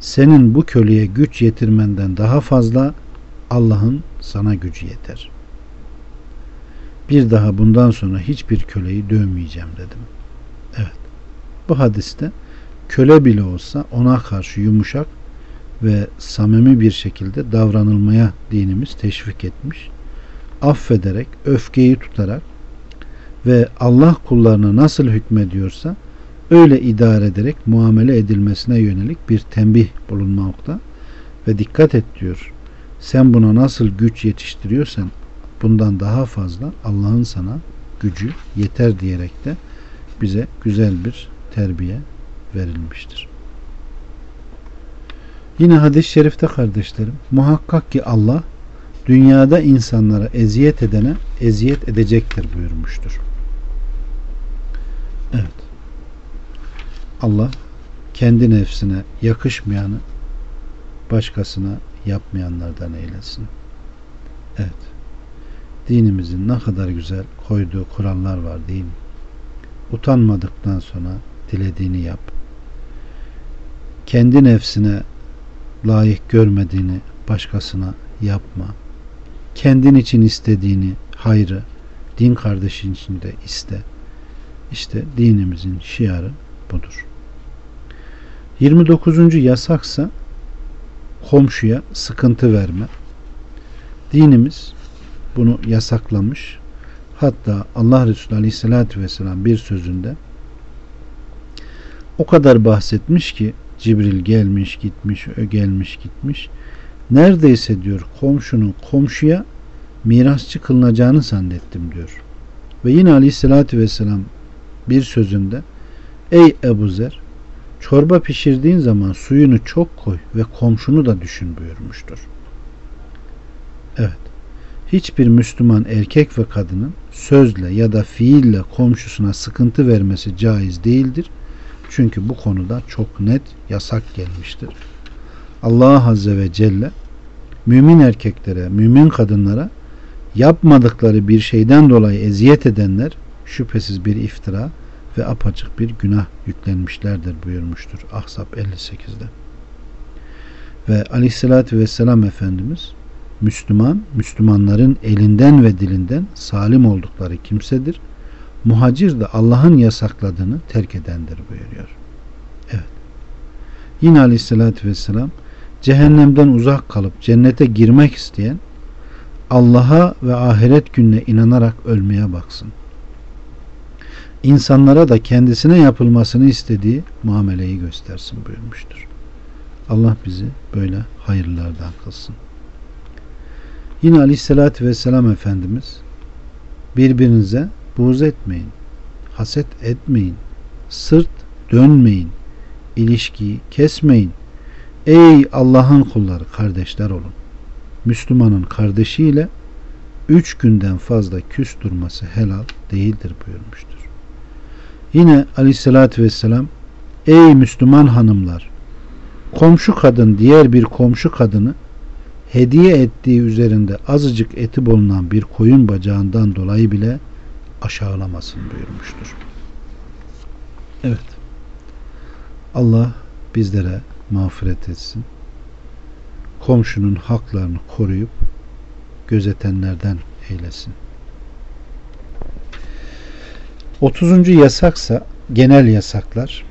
senin bu köleye güç yetirmenden daha fazla Allah'ın sana gücü yeter. Bir daha bundan sonra hiçbir köleyi dövmeyeceğim dedim. Evet. Bu hadiste köle bile olsa ona karşı yumuşak ve samimi bir şekilde davranılmaya dinimiz teşvik etmiş. Affederek, öfkeyi tutarak ve Allah kullarına nasıl hükmediyorsa öyle idare ederek muamele edilmesine yönelik bir tembih bulunmakta ve dikkat et diyor. Sen buna nasıl güç yetiştiriyorsan bundan daha fazla Allah'ın sana gücü yeter diyerek de bize güzel bir terbiye verilmiştir. Yine hadis-i şerifte kardeşlerim muhakkak ki Allah dünyada insanlara eziyet edene eziyet edecektir buyurmuştur. Evet. Allah kendi nefsine yakışmayanı başkasına yapmayanlardan eylesin. Evet. Dinimizin ne kadar güzel koyduğu kurallar var değil mi? Utanmadıktan sonra dilediğini yap. Kendi nefsine layık görmediğini başkasına yapma. Kendin için istediğini, hayrı, din kardeşin için de iste. İşte dinimizin şiarı budur. 29. yasaksa komşuya sıkıntı verme. Dinimiz bunu yasaklamış. Hatta Allah Resulü Aleyhisselatü Vesselam bir sözünde o kadar bahsetmiş ki Cibril gelmiş gitmiş, gelmiş gitmiş. Neredeyse diyor komşunun komşuya mirasçı kılınacağını zannettim diyor. Ve yine Aleyhisselatü Vesselam bir sözünde Ey Ebu Zer çorba pişirdiğin zaman suyunu çok koy ve komşunu da düşün buyurmuştur. Evet. Hiçbir Müslüman erkek ve kadının sözle ya da fiille komşusuna sıkıntı vermesi caiz değildir. Çünkü bu konuda çok net yasak gelmiştir. Allah Azze ve Celle mümin erkeklere, mümin kadınlara yapmadıkları bir şeyden dolayı eziyet edenler şüphesiz bir iftira ve apaçık bir günah yüklenmişlerdir buyurmuştur Ahzab 58'de. Ve aleyhissalatü vesselam Efendimiz Müslüman, Müslümanların elinden ve dilinden salim oldukları kimsedir. Muhacir de Allah'ın yasakladığını terk edendir buyuruyor. Evet. Yine aleyhissalatü vesselam cehennemden uzak kalıp cennete girmek isteyen Allah'a ve ahiret gününe inanarak ölmeye baksın. İnsanlara da kendisine yapılmasını istediği muameleyi göstersin buyurmuştur. Allah bizi böyle hayırlardan kılsın. Yine aleyhissalatü vesselam Efendimiz birbirinize buğz etmeyin, haset etmeyin, sırt dönmeyin, ilişkiyi kesmeyin. Ey Allah'ın kulları kardeşler olun. Müslümanın kardeşiyle üç günden fazla küs durması helal değildir buyurmuştur. Yine aleyhissalatü vesselam Ey Müslüman hanımlar komşu kadın diğer bir komşu kadını hediye ettiği üzerinde azıcık eti bulunan bir koyun bacağından dolayı bile aşağılamasın buyurmuştur. Evet. Allah bizlere mağfiret etsin. Komşunun haklarını koruyup gözetenlerden eylesin. 30. yasaksa genel yasaklar.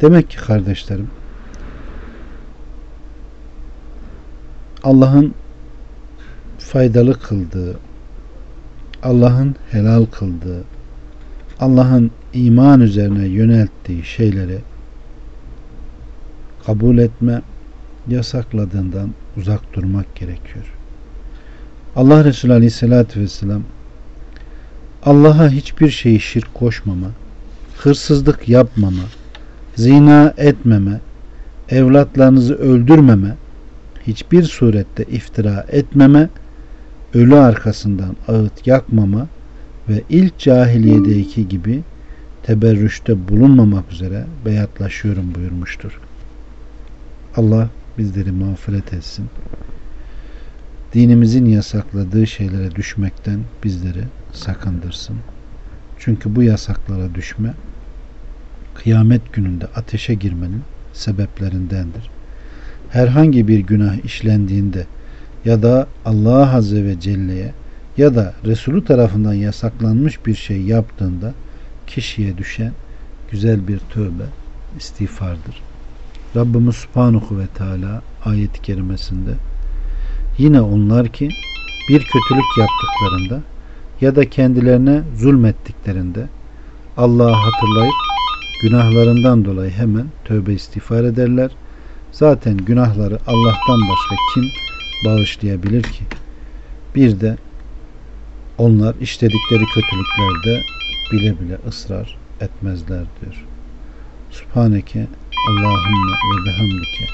Demek ki kardeşlerim Allah'ın faydalı kıldığı, Allah'ın helal kıldığı, Allah'ın iman üzerine yönelttiği şeyleri kabul etme, yasakladığından uzak durmak gerekiyor. Allah Resulü Aleyhisselatü Vesselam Allah'a hiçbir şeyi şirk koşmama, hırsızlık yapmama, zina etmeme, evlatlarınızı öldürmeme, hiçbir surette iftira etmeme, ölü arkasından ağıt yakmama ve ilk cahiliyedeki gibi teberrüşte bulunmamak üzere beyatlaşıyorum buyurmuştur. Allah bizleri mağfiret etsin. Dinimizin yasakladığı şeylere düşmekten bizleri sakındırsın. Çünkü bu yasaklara düşme kıyamet gününde ateşe girmenin sebeplerindendir. Herhangi bir günah işlendiğinde ya da Allah Azze ve Celle'ye ya da Resulü tarafından yasaklanmış bir şey yaptığında kişiye düşen güzel bir tövbe istiğfardır. Rabbimiz Subhanahu ve Teala ayet-i kerimesinde yine onlar ki bir kötülük yaptıklarında ya da kendilerine zulmettiklerinde Allah'ı hatırlayıp günahlarından dolayı hemen tövbe istiğfar ederler. Zaten günahları Allah'tan başka kim bağışlayabilir ki? Bir de onlar işledikleri kötülüklerde bile bile ısrar etmezler diyor. Subhaneke Allahümme ve bihamdike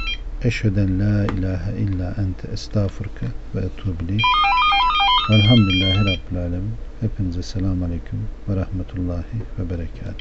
eşheden la ilahe illa ente estağfurke ve etubileyk Velhamdülillahi Rabbil Alemin. Hepinize selamun aleyküm ve rahmetullahi ve berekat.